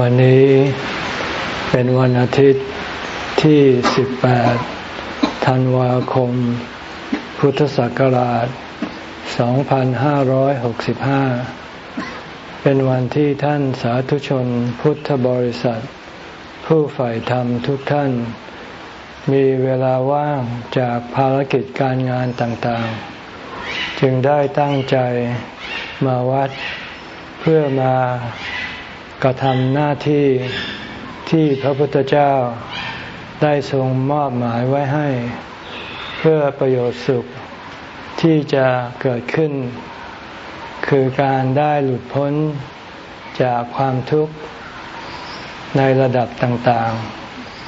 วันนี้เป็นวันอาทิตย์ที่ 18 ธันวาคม พุทธศักราช 2565 เป็นวันที่ท่านสาธุชนพุทธบริษัท ผู้ใฝ่ธรรมทุกท่าน มีเวลาว่างจากภารกิจการงานต่างๆ จึงได้ตั้งใจมาวัดเพื่อมา กระทำหน้าที่ที่พระพุทธเจ้าได้ทรงมอบหมายไว้ให้ เพื่อประโยชน์สุขที่จะเกิดขึ้น คือการได้หลุดพ้นจากความทุกข์ในระดับต่าง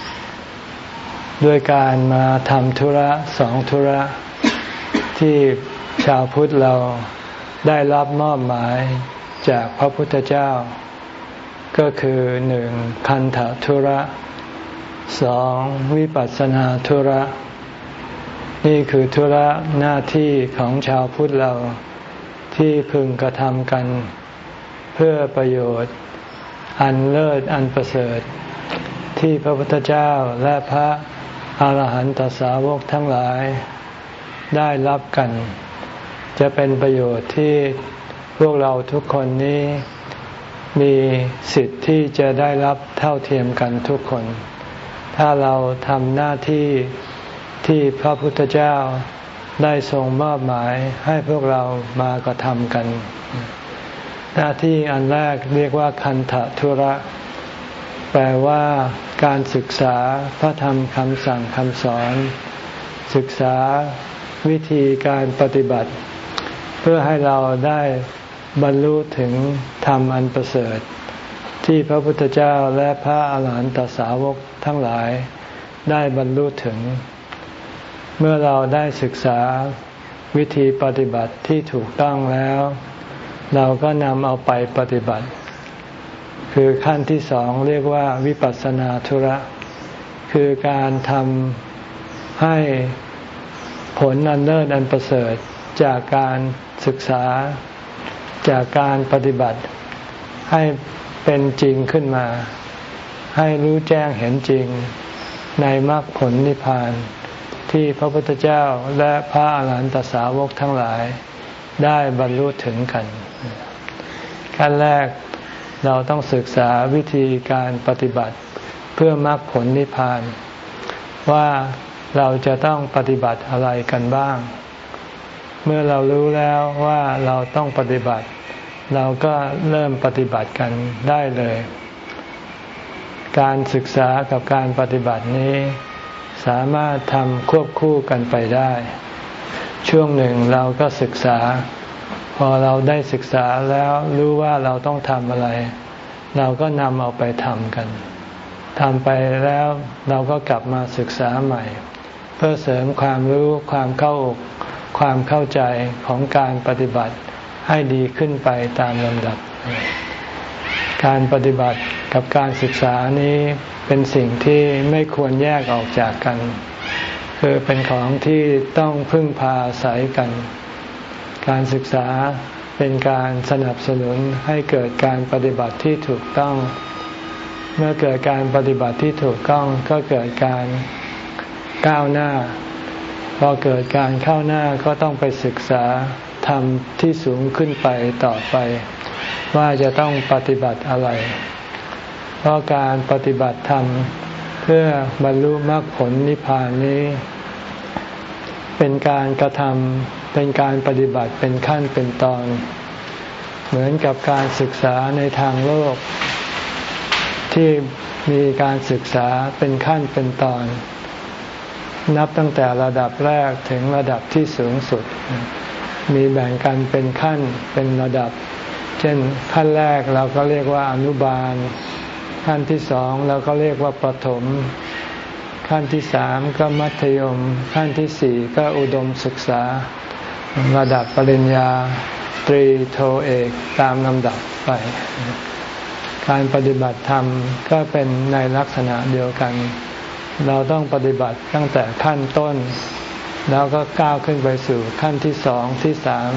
ๆ ด้วยการมาทำธุระสองธุระที่ชาวพุทธเราได้รับมอบหมายจากพระพุทธเจ้า ก็คือหนึ่งคันธทุระสองวิปัสสนาธุระ นี่คือธุระหน้าที่ของชาวพุทธเราที่พึงกระทำกัน เพื่อประโยชน์ อันเลิศอันประเสริฐ ที่พระพุทธเจ้าและพระอาหารหันตสาวกทั้งหลายได้รับกัน จะเป็นประโยชน์ที่พวกเราทุกคนนี้ มีสิทธิ์ที่จะได้รับเท่าเทียมกันทุกคน ถ้าเราทำหน้าที่ที่พระพุทธเจ้าได้ทรงมอบหมายให้พวกเรามากระทำกัน หน้าที่อันแรกเรียกว่าคันธทุระ แปลว่าการศึกษาพระธรรมคำสั่งคำสอน ศึกษาวิธีการปฏิบัติ เพื่อให้เราได้ บรรลุถึงธรรมอันประเสริฐ ที่พระพุทธเจ้าและพระอาหารหันตสาวกทั้งหลายได้บรรลุถึง เมื่อเราได้ศึกษาวิธีปฏิบัติที่ถูกต้องแล้ว เราก็นำเอาไปปฏิบัติ คือขั้นที่สองเรียกว่าวิปัสสนาธุระ คือการทำให้ผลอันเลิศอันประเสริฐจากการศึกษา จากการปฏิบัติให้เป็นจริงขึ้นมา ให้รู้แจ้งเห็นจริงในมรรคผลนิพพาน ที่พระพุทธเจ้าและพระอาหารหันตสาวกทั้งหลายได้บรรลุถึงกันขั้นแรกเราต้องศึกษาวิธีการปฏิบัติเพื่อมรรคผลนิพพาน ว่าเราจะต้องปฏิบัติอะไรกันบ้าง เมื่อเรารู้แล้วว่าเราต้องปฏิบัติ เราก็เริ่มปฏิบัติกันได้เลย การศึกษากับการปฏิบัตินี้ สามารถทำควบคู่กันไปได้ ช่วงหนึ่งเราก็ศึกษา พอเราได้ศึกษาแล้วรู้ว่าเราต้องทำอะไร เราก็นำเอาไปทำกันทำไปแล้วเราก็กลับมาศึกษาใหม่ เพื่อเสริมความรู้ความเข้าอก ความเข้าใจของการปฏิบัติให้ดีขึ้นไปตามลำดับ การปฏิบัติกับการศึกษานี้เป็นสิ่งที่ไม่ควรแยกออกจากกัน คือเป็นของที่ต้องพึ่งพาอาศัยกัน การศึกษาเป็นการสนับสนุนให้เกิดการปฏิบัติที่ถูกต้อง เมื่อเกิดการปฏิบัติที่ถูกต้องก็เกิดการก้าวหน้า พอเกิดการเข้าหน้าก็ต้องไปศึกษาธรรมที่สูงขึ้นไปต่อไป ว่าจะต้องปฏิบัติอะไร เพราะการปฏิบัติธรรม เพื่อบรรลุมรรคผลนิพพานนี้ เป็นการกระทำเป็นการปฏิบัติเป็นขั้นเป็นตอน เหมือนกับการศึกษาในทางโลก ที่มีการศึกษาเป็นขั้นเป็นตอน นับตั้งแต่ระดับแรกถึงระดับที่สูงสุด มีแบ่งกันเป็นขั้นเป็นระดับ เช่นขั้นแรกเราก็เรียกว่าอนุบาล ขั้นที่สองเราก็เรียกว่าปฐมขั้นที่สามก็มัธยม ขั้นที่สี่ก็อุดมศึกษา ระดับปริญญาตรีโทเอกตามลำดับไป การปฏิบัติธรรมก็เป็นในลักษณะเดียวกัน เราต้องปฏิบัติตั้งแต่ขั้นต้น แล้วก็ก้าวขึ้นไปสู่ขั้นที่สองที่สาม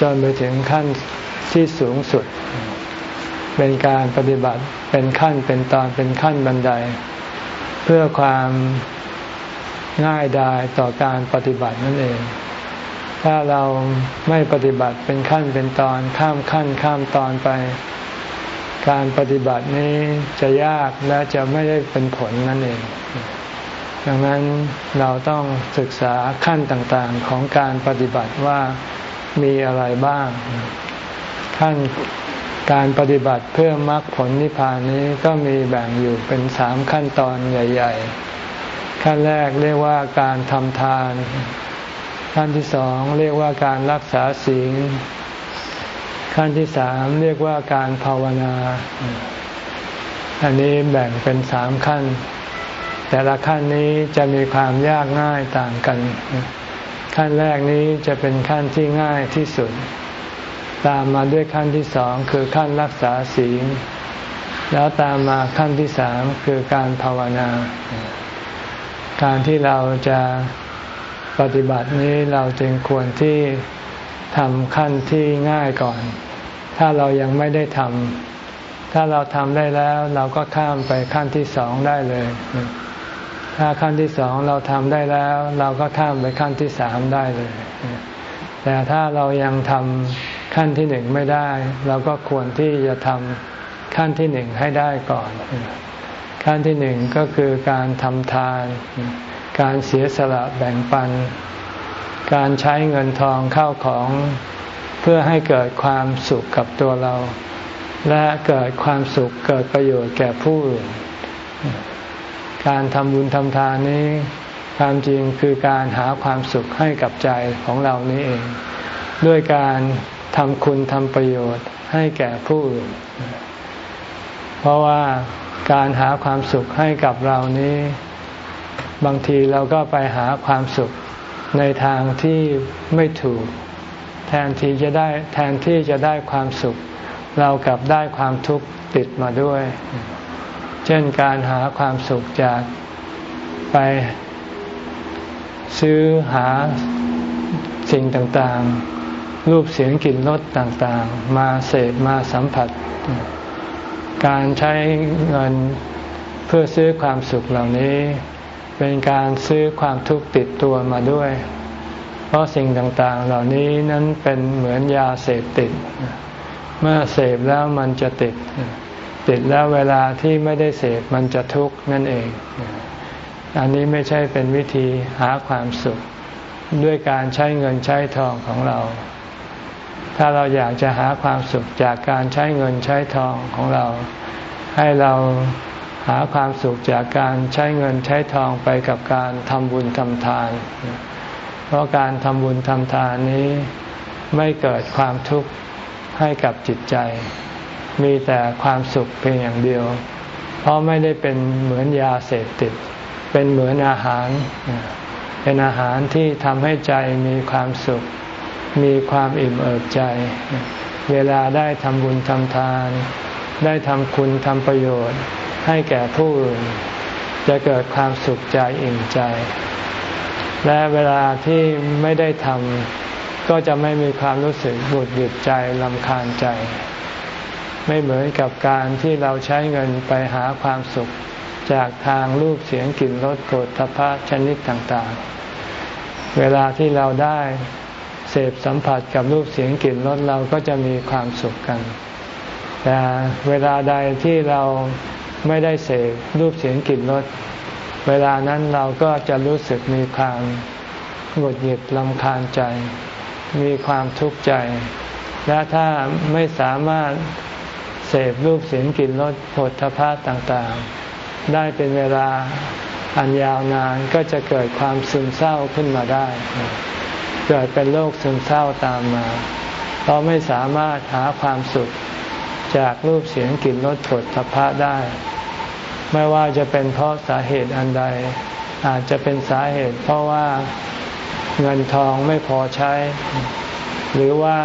จนไปถึงขั้นที่สูงสุด เป็นการปฏิบัติเป็นขั้นเป็นตอนเป็นขั้นบันได เพื่อความง่ายดายต่อการปฏิบัตินั่นเอง ถ้าเราไม่ปฏิบัติเป็นขั้นเป็นตอนข้ามขั้นข้ามตอนไป การปฏิบัตินี้จะยากและจะไม่ได้เป็นผลนั่นเอง ดังนั้นเราต้องศึกษาขั้นต่างๆของการปฏิบัติว่ามีอะไรบ้าง ขั้นการปฏิบัติเพื่อมรรคผลนิพพานนี้ก็มีแบ่งอยู่เป็นสามขั้นตอนใหญ่ ๆ ขั้นแรกเรียกว่าการทำทาน ขั้นที่สองเรียกว่าการรักษาศีล ขั้นที่สามเรียกว่าการภาวนา อันนี้แบ่งเป็นสามขั้น แต่ละขั้นนี้จะมีความยากง่ายต่างกัน ขั้นแรกนี้จะเป็นขั้นที่ง่ายที่สุด ตามมาด้วยขั้นที่สองคือขั้นรักษาศีล แล้วตามมาขั้นที่สามคือการภาวนา การที่เราจะปฏิบัตินี้เราจึงควรที่ ทำขั้นที่ง่ายก่อน ถ้าเรายังไม่ได้ทำถ้าเราทำได้แล้ว เราก็ข้ามไปขั้นที่สองได้เลย ถ้าขั้นที่สองเราทำได้แล้ว เราก็ข้ามไปขั้นที่สามได้เลย แต่ถ้าเรายังทำขั้นที่หนึ่งไม่ได้ เราก็ควรที่จะทำขั้นที่หนึ่งให้ได้ก่อน ขั้นที่หนึ่งก็คือการทำทาน การเสียสละแบ่งปัน การใช้เงินทองเข้าของเพื่อให้เกิดความสุขกับตัวเรา และเกิดความสุขเกิดประโยชน์แก่ผู้อื่น การทำบุญทำทานนี้ ความจริงคือการหาความสุขให้กับใจของเรานี้เอง ด้วยการทำคุณทำประโยชน์ให้แก่ผู้อื่น เพราะว่าการหาความสุขให้กับเรานี้ บางทีเราก็ไปหาความสุข ในทางที่ไม่ถูก แทนที่จะได้แทนที่จะได้ความสุข เรากลับได้ความทุกข์ติดมาด้วย เช่นการหาความสุขจากไปซื้อหาสิ่งต่างๆ รูปเสียงกลิ่นรสต่างๆ มาเสพมาสัมผัส การใช้เงินเพื่อซื้อความสุขเหล่านี้ เป็นการซื้อความทุกข์ติดตัวมาด้วย เพราะสิ่งต่างๆ เหล่านี้นั้นเป็นเหมือนยาเสพติด เมื่อเสพแล้วมันจะติด ติดแล้วเวลาที่ไม่ได้เสพมันจะทุกข์นั่นเอง อันนี้ไม่ใช่เป็นวิธีหาความสุข ด้วยการใช้เงินใช้ทองของเรา ถ้าเราอยากจะหาความสุขจากการใช้เงินใช้ทองของเรา ให้เรา หาความสุขจากการใช้เงินใช้ทองไปกับการทำบุญทำทาน เพราะการทำบุญทำทานนี้ไม่เกิดความทุกข์ให้กับจิตใจ มีแต่ความสุขเพียงอย่างเดียว เพราะไม่ได้เป็นเหมือนยาเสพติด เป็นเหมือนอาหาร เป็นอาหารที่ทำให้ใจมีความสุข มีความอิ่มเอิบใจ เวลาได้ทำบุญทำทาน ได้ทำคุณทำประโยชน์ ให้แก่ผู้อื่นจะเกิดความสุขใจอิ่มใจ และเวลาที่ไม่ได้ทำก็จะไม่มีความรู้สึกบุดหยุดใจลำคาญใจ ไม่เหมือนกับการที่เราใช้เงินไปหาความสุขจากทางรูปเสียงกลิ่นรสโผฏฐพะชนิดต่างๆ เวลาที่เราได้เสพสัมผัสกับรูปเสียงกลิ่นรสเราก็จะมีความสุขกัน แต่เวลาใดที่เรา ไม่ได้เสพรูปเสียงกลิ่นรสเวลานั้นเราก็จะรู้สึกมีความหงุดหงิดลำคาญใจ มีความทุกข์ใจ และถ้าไม่สามารถเสพรูปเสียงกลิ่นรสผลทพะต่างๆ ได้เป็นเวลาอันยาวนานก็จะเกิดความซึมเศร้าขึ้นมาได้ เกิดเป็นโรคซึมเศร้าตามมาเพราะไม่สามารถหาความสุขจากรูปเสียงกลิ่นรสผลทพะได้ ไม่ว่าจะเป็นเพราะสาเหตุอันใด อาจจะเป็นสาเหตุ เพราะว่าเงินทองไม่พอใช้ หรือว่า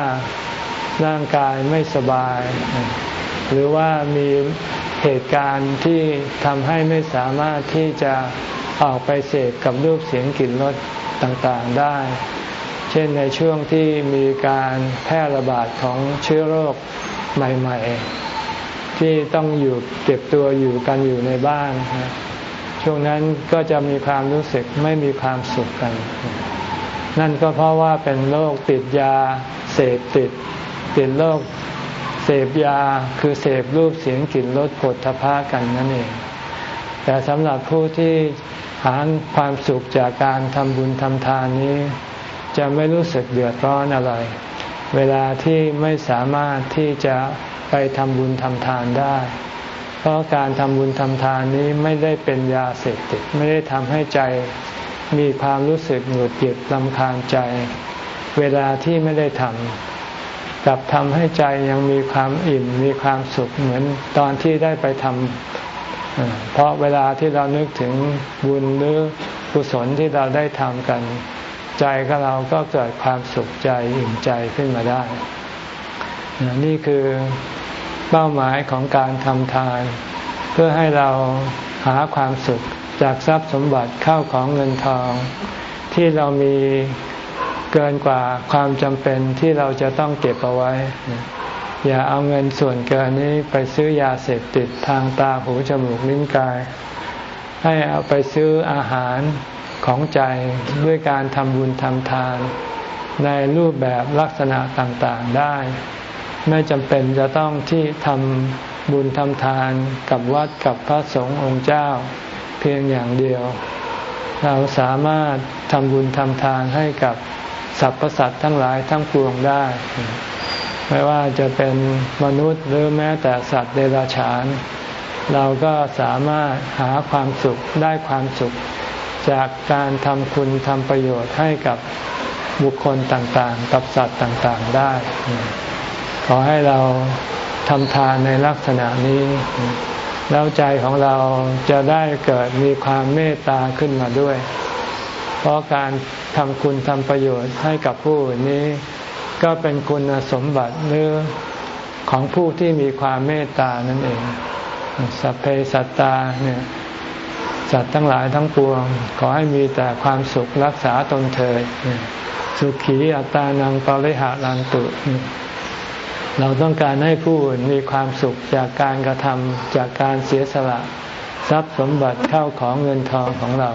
ร่างกายไม่สบาย หรือว่ามีเหตุการณ์ที่ทำให้ไม่สามารถที่จะออกไปเสพกับรูปเสียงกลิ่นรสต่างๆได้ เช่นในช่วงที่มีการแพร่ระบาดของเชื้อโรคใหม่ ๆ ที่ต้องอยู่เก็บตัวอยู่กันอยู่ในบ้านช่วงนั้นก็จะมีความรู้สึกไม่มีความสุขกัน นั่นก็เพราะว่าเป็นโรคติดยา เสพติด ติดโรคเสพยาคือเสพรูปเสียงกลิ่นรสผลทพะกันนั่นเอง แต่สำหรับผู้ที่หาความสุขจากการทำบุญทำทานนี้ จะไม่รู้สึกเดือดร้อนอะไร เวลาที่ไม่สามารถที่จะ ไปทำบุญทำทานได้ เพราะการทำบุญทำทานนี้ไม่ได้เป็นยาเสพติดไม่ได้ทำให้ใจมีความรู้สึกหงุดหงิดลำคาญใจ เวลาที่ไม่ได้ทำกลับทำให้ใจยังมีความอิ่มมีความสุขเหมือนตอนที่ได้ไปทำเพราะเวลาที่เรานึกถึงบุญหรือกุศลที่เราได้ทำกัน ใจของเราก็เกิดความสุขใจอิ่มใจขึ้นมาได้ นี่คือเป้าหมายของการทำทาน เพื่อให้เราหาความสุขจากทรัพย์สมบัติเข้าของเงินทอง ที่เรามีเกินกว่าความจำเป็นที่เราจะต้องเก็บเอาไว้ อย่าเอาเงินส่วนเกินนี้ไปซื้อยาเสพติดทางตาหูจมูกลิ้นกาย ให้เอาไปซื้ออาหารของใจด้วยการทำบุญทำทาน ในรูปแบบลักษณะต่างๆได้ ไม่จำเป็นจะต้องที่ทำบุญทำทานกับวัดกับพระสงฆ์องค์เจ้า เพียงอย่างเดียว เราสามารถทำบุญทำทานให้กับสรรพสัตว์ทั้งหลายทั้งปวงได้ ไม่ว่าจะเป็นมนุษย์หรือแม้แต่สัตว์เดรัจฉาน เราก็สามารถหาความสุขได้ความสุข จากการทำคุณทำประโยชน์ให้กับบุคคลต่างๆ กับสัตว์ต่างๆได้ ขอให้เราทำทานในลักษณะนี้ แล้วใจของเราจะได้เกิดมีความเมตตาขึ้นมาด้วย เพราะการทำคุณทำประโยชน์ให้กับผู้นนี้ ก็เป็นคุณสมบัติเนื้อของผู้ที่มีความเมตตานั่นเอง สัพเพสัตตาเนี่ยสัตว์ทั้งหลายทั้งปวง ขอให้มีแต่ความสุขรักษาตนเถิดสุขีอัตานังปริหารันตุ เราต้องการให้ผู้อื่นมีความสุขจากการกระทำจากการเสียสละทรัพย์สมบัติเข้าของเงินทองของเรา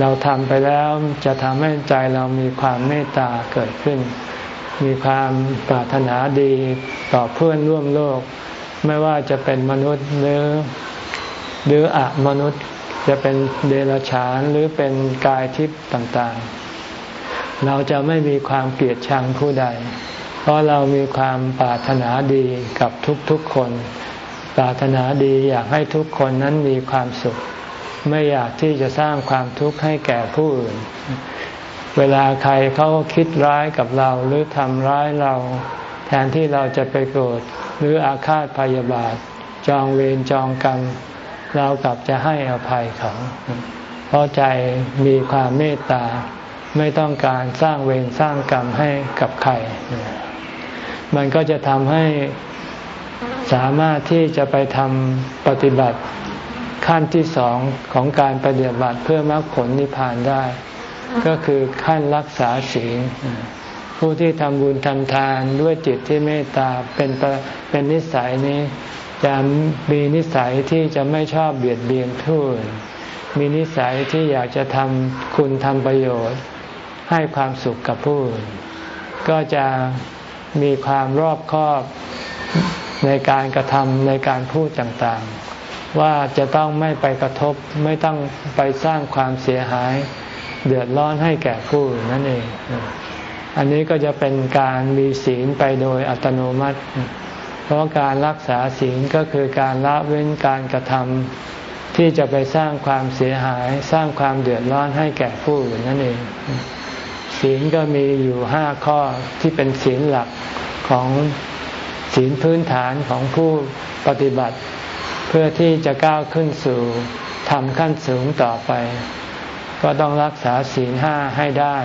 เราทำไปแล้วจะทำให้ใจเรามีความเมตตาเกิดขึ้น มีความปรารถนาดีต่อเพื่อนร่วมโลก ไม่ว่าจะเป็นมนุษย์หรือหรืออะมนุษย์จะเป็นเดรัจฉานหรือเป็นกายทิพย์ต่างๆ เราจะไม่มีความเกลียดชังผู้ใด เพราะเรามีความปรารถนาดีกับทุกๆคน ปรารถนาดีอยากให้ทุกคนนั้นมีความสุข ไม่อยากที่จะสร้างความทุกข์ให้แก่ผู้อื่น เวลาใครเขาคิดร้ายกับเราหรือทำร้ายเรา แทนที่เราจะไปโกรธหรืออาฆาตพยาบาท จองเวรจองกรรม เรากลับจะให้อภัยเขา เพราะใจมีความเมตตาไม่ต้องการสร้างเวรสร้างกรรมให้กับใคร มันก็จะทำให้สามารถที่จะไปทำปฏิบัติขั้นที่สองของการปฏิบัติเพื่อมรรคผลนิพพานได้ ก็คือขั้นรักษาศีลผู้ที่ทำบุญทำทานด้วยจิตที่เมตตาเป็นเป็นนิสัยนี้ จะมีนิสัยที่จะไม่ชอบเบียดเบียนผู้อื่นมีนิสัยที่อยากจะทำคุณทำประโยชน์ ให้ความสุขกับผู้อื่นก็จะ มีความรอบคอบในการกระทำในการพูดต่างๆ ว่าจะต้องไม่ไปกระทบไม่ต้องไปสร้างความเสียหาย เดือดร้อนให้แก่ผู้นั่นเอง อันนี้ก็จะเป็นการมีศีลไปโดยอัตโนมัติ เพราะการรักษาศีลก็คือการละเว้นการกระทำที่จะไปสร้างความเสียหาย สร้างความเดือดร้อนให้แก่ผู้นั่นเอง ศีลก็มีอยู่ห้าข้อที่เป็นศีลหลักของศีลพื้นฐานของผู้ปฏิบัติ เพื่อที่จะก้าวขึ้นสู่ทำขั้นสูงต่อไป ก็ต้องรักษาศีลห้าให้ได้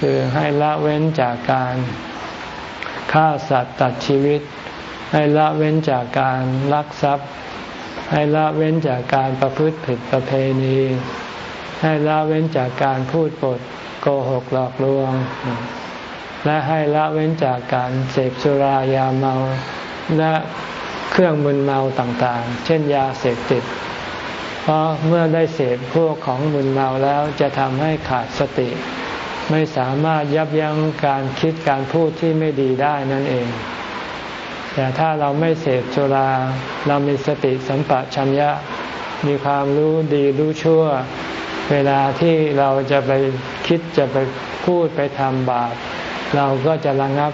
คือให้ละเว้นจากการฆ่าสัตว์ตัดชีวิต ให้ละเว้นจากการลักทรัพย์ ให้ละเว้นจากการประพฤติผิดประเพณี ให้ละเว้นจากการพูดปด โกหกหลอกลวง และให้ละเว้นจากการเสพสุรายาเมา และเครื่องมึนเมาต่างๆ เช่นยาเสพติด เพราะเมื่อได้เสพพวกของมึนเมาแล้วจะทำให้ขาดสติ ไม่สามารถยับยั้งการคิดการพูดที่ไม่ดีได้นั่นเอง แต่ถ้าเราไม่เสพสุรา เรามีสติสัมปชัญญะ มีความรู้ดีรู้ชั่ว เวลาที่เราจะไปคิดจะไปพูดไปทำบาป เราก็จะระงับ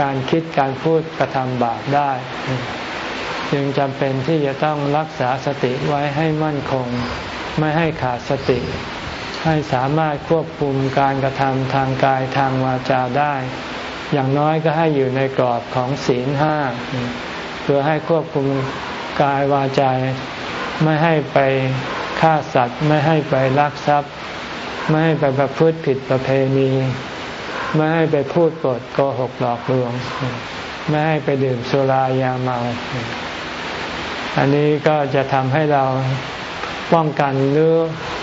การคิดการพูดกระทำบาปได้ จึงจำเป็นที่จะต้องรักษาสติไว้ให้มั่นคง ไม่ให้ขาดสติ ให้สามารถควบคุมการกระทำทางกายทางวาจาได้ อย่างน้อยก็ให้อยู่ในกรอบของศีลห้าเพื่อให้ควบคุมกายวาจาไม่ให้ไป ฆ่าสัตว์ไม่ให้ไปลักทรัพย์ ไม่ให้ไปประพฤติผิดประเพณี ไม่ให้ไปพูดปดโกหกหลอกลวง ไม่ให้ไปดื่มสุรายาเมา อันนี้ก็จะทำให้เราป้องกันหรือ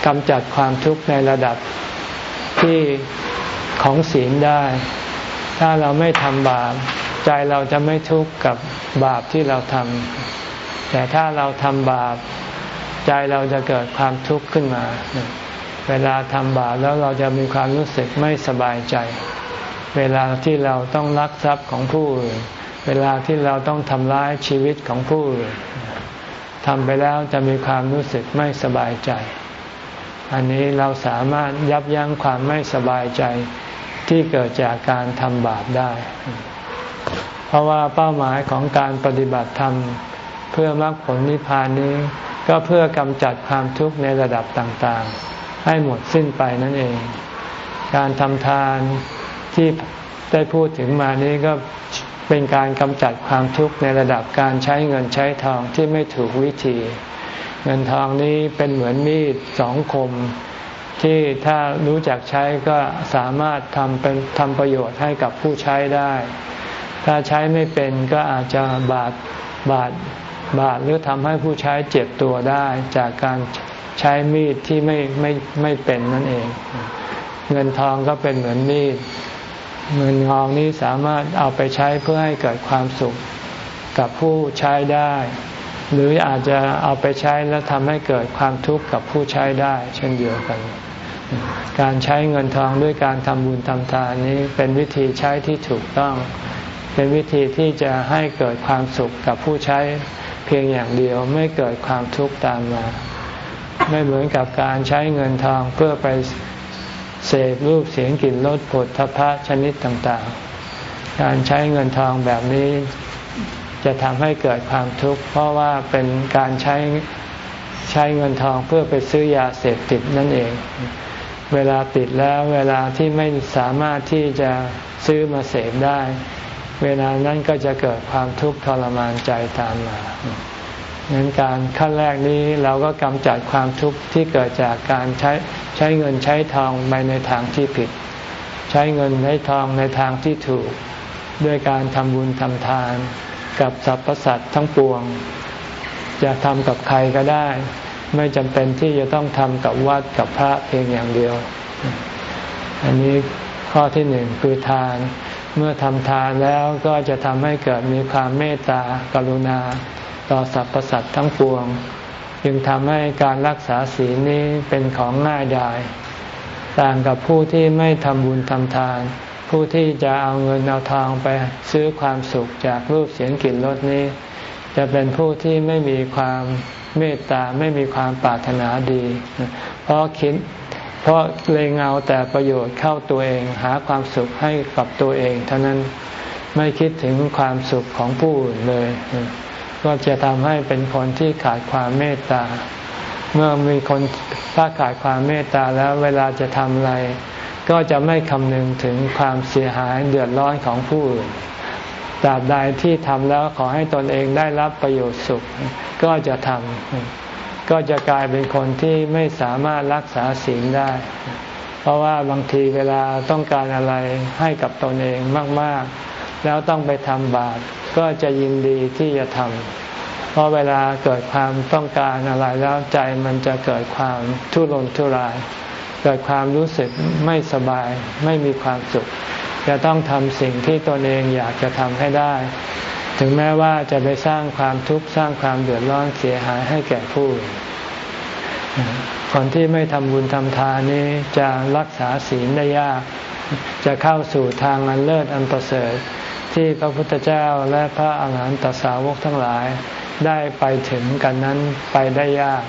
กำจัดความทุกข์ในระดับที่ของศีลได้ ถ้าเราไม่ทำบาป ใจเราจะไม่ทุกข์กับบาปที่เราทำแต่ถ้าเราทำบาป ใจเราจะเกิดความทุกข์ขึ้นมา เวลาทำบาปแล้วเราจะมีความรู้สึกไม่สบายใจ เวลาที่เราต้องรักทรัพย์ของผู้อื่นเวลาที่เราต้องทำร้ายชีวิตของผู้อื่นทำไปแล้วจะมีความรู้สึกไม่สบายใจ อันนี้เราสามารถยับยั้งความไม่สบายใจที่เกิดจากการทำบาปได้ เพราะว่าเป้าหมายของการปฏิบัติธรรมเพื่อมรรคผลนิพพานนี้ ก็เพื่อกำจัดความทุกข์ในระดับต่างๆ ให้หมดสิ้นไปนั่นเอง การทำทานที่ได้พูดถึงมานี้ก็เป็นการกำจัดความทุกข์ในระดับการใช้เงินใช้ทองที่ไม่ถูกวิธี เงินทองนี้เป็นเหมือนมีดสองคม ที่ถ้ารู้จักใช้ก็สามารถทำเป็นทำประโยชน์ให้กับผู้ใช้ได้ ถ้าใช้ไม่เป็นก็อาจจะบาดบาด บาดหรือทำให้ผู้ใช้เจ็บตัวได้จากการใช้มีดที่ไม่ไม่ไม่เป็นนั่นเอง เงินทองก็เป็นเหมือนมีด เงินทองนี้สามารถเอาไปใช้เพื่อให้เกิดความสุขกับผู้ใช้ได้ หรืออาจจะเอาไปใช้แล้วทำให้เกิดความทุกข์กับผู้ใช้ได้ เช่นเดียวกัน การใช้เงินทองด้วยการทำบุญทำทานนี้เป็นวิธีใช้ที่ถูกต้อง เป็นวิธีที่จะให้เกิดความสุขกับผู้ใช้ พียงอย่างเดียวไม่เกิดความทุกข์ตามมา ไม่เหมือนกับการใช้เงินทองเพื่อไปเสพรูปเสียงกลิ่นรสผลทพะชนิดต่างๆ การใช้เงินทองแบบนี้จะทำให้เกิดความทุกข์เพราะว่าเป็นการใช้ใช้เงินทองเพื่อไปซื้อยาเสพติดนั่นเอง เวลาติดแล้วเวลาที่ไม่สามารถที่จะซื้อมาเสพได้ เวลานั้นก็จะเกิดความทุกข์ทรมานใจตามมางั้นการขั้นแรกนี้เราก็กำจัดความทุกข์ที่เกิดจากการใช้ใช้เงินใช้ทองไปในทางที่ผิด ใช้เงินใช้ทองในทางที่ถูก ด้วยการทำบุญทำทาน กับสรรพสัตว์ทั้งปวง จะทำกับใครก็ได้ ไม่จำเป็นที่จะต้องทำกับวัดกับพระเพียงอย่างเดียว อันนี้ข้อที่หนึ่งคือทาน เมื่อทำทานแล้วก็จะทำให้เกิดมีความเมตตากรุณา ต่อสรรพสัตว์ทั้งปวง จึงทำให้การรักษาศีลนี้เป็นของง่ายดาย ต่างกับผู้ที่ไม่ทำบุญทำทาน ผู้ที่จะเอาเงินเอาทองไปซื้อความสุขจากรูปเสียงกลิ่นรสนี้ จะเป็นผู้ที่ไม่มีความเมตตาไม่มีความปรารถนาดี เพราะคิด เพราะเลงเอาแต่ประโยชน์เข้าตัวเองหาความสุขให้กับตัวเอง เท่านั้นไม่คิดถึงความสุขของผู้อื่นเลย ก็จะทำให้เป็นคนที่ขาดความเมตตา เมื่อมีคนถ้าขาดความเมตตาแล้วเวลาจะทำอะไร ก็จะไม่คำนึงถึงความเสียหายเดือดร้อนของผู้อื่นตราบใดที่ทำแล้วขอให้ตนเองได้รับประโยชน์สุขก็จะทำ ก็จะกลายเป็นคนที่ไม่สามารถรักษาศีลได้ เพราะว่าบางทีเวลาต้องการอะไรให้กับตนเองมาก ๆ แล้วต้องไปทำบาปก็จะยินดีที่จะทำเพราะเวลาเกิดความต้องการอะไรแล้วใจมันจะเกิดความทุรนทุราย เกิดความรู้สึกไม่สบายไม่มีความสุข จะต้องทำสิ่งที่ตนเองอยากจะทำให้ได้ ถึงแม้ว่าจะไปสร้างความทุกข์สร้างความเดือดร้อนเสียหายให้แก่ผู้คนที่ไม่ทำบุญทำทานนี้จะรักษาศีลได้ยาก จะเข้าสู่ทางอันเลิศอันประเสริฐที่พระพุทธเจ้าและพระอาหารหันตสาวกทั้งหลายได้ไปถึงกันนั้นไปได้ยาก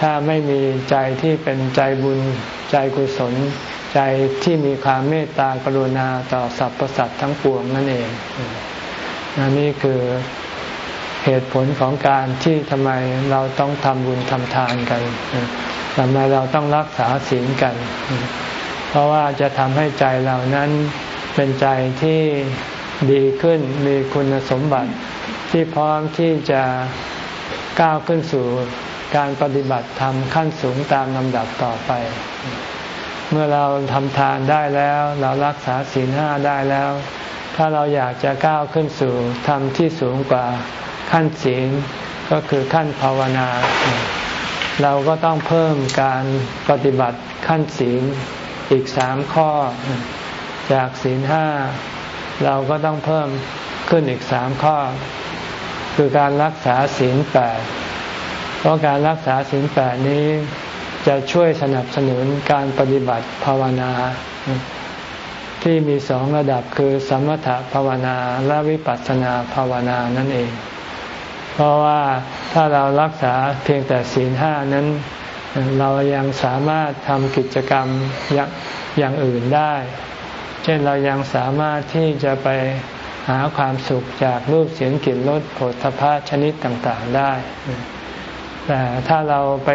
ถ้าไม่มีใจที่เป็นใจบุญใจกุศล ใจที่มีความเมตตากรุณาต่อสรรพสัตว์ทั้งปวงนั่นเอง นนี่คือเหตุผลของการที่ทำไมเราต้องทำบุญทำทานกันทำไมเราต้องรักษาศีลกัน เพราะว่าจะทำให้ใจเรานั้นเป็นใจที่ดีขึ้นมีคุณสมบัติที่พร้อมที่จะก้าวขึ้นสู่การปฏิบัติธรรมขั้นสูงตามลำดับต่อไป เมื่อเราทำทานได้แล้ว เรารักษาศีลห้าได้แล้ว ถ้าเราอยากจะก้าวขึ้นสู่ธรรมที่สูงกว่าขั้นศีลก็คือขั้นภาวนา เราก็ต้องเพิ่มการปฏิบัติขั้นศีลอีกสามข้อ จากศีลห้าเราก็ต้องเพิ่มขึ้นอีกสามข้อ คือการรักษาศีลแปดเพราะการรักษาศีลแปดนี้จะช่วยสนับสนุนการปฏิบัติภาวนา ที่มีสองระดับคือสมถภาวนาและวิปัสสนาภาวนานั่นเอง เพราะว่าถ้าเรารักษาเพียงแต่ศีลห้านั้น เรายังสามารถทำกิจกรรมอย่างอื่นได้ เช่นเรายังสามารถที่จะไปหาความสุขจากรูปเสียงกลิ่นรสผลพระชนิดต่างๆได้ แต่ถ้าเราไป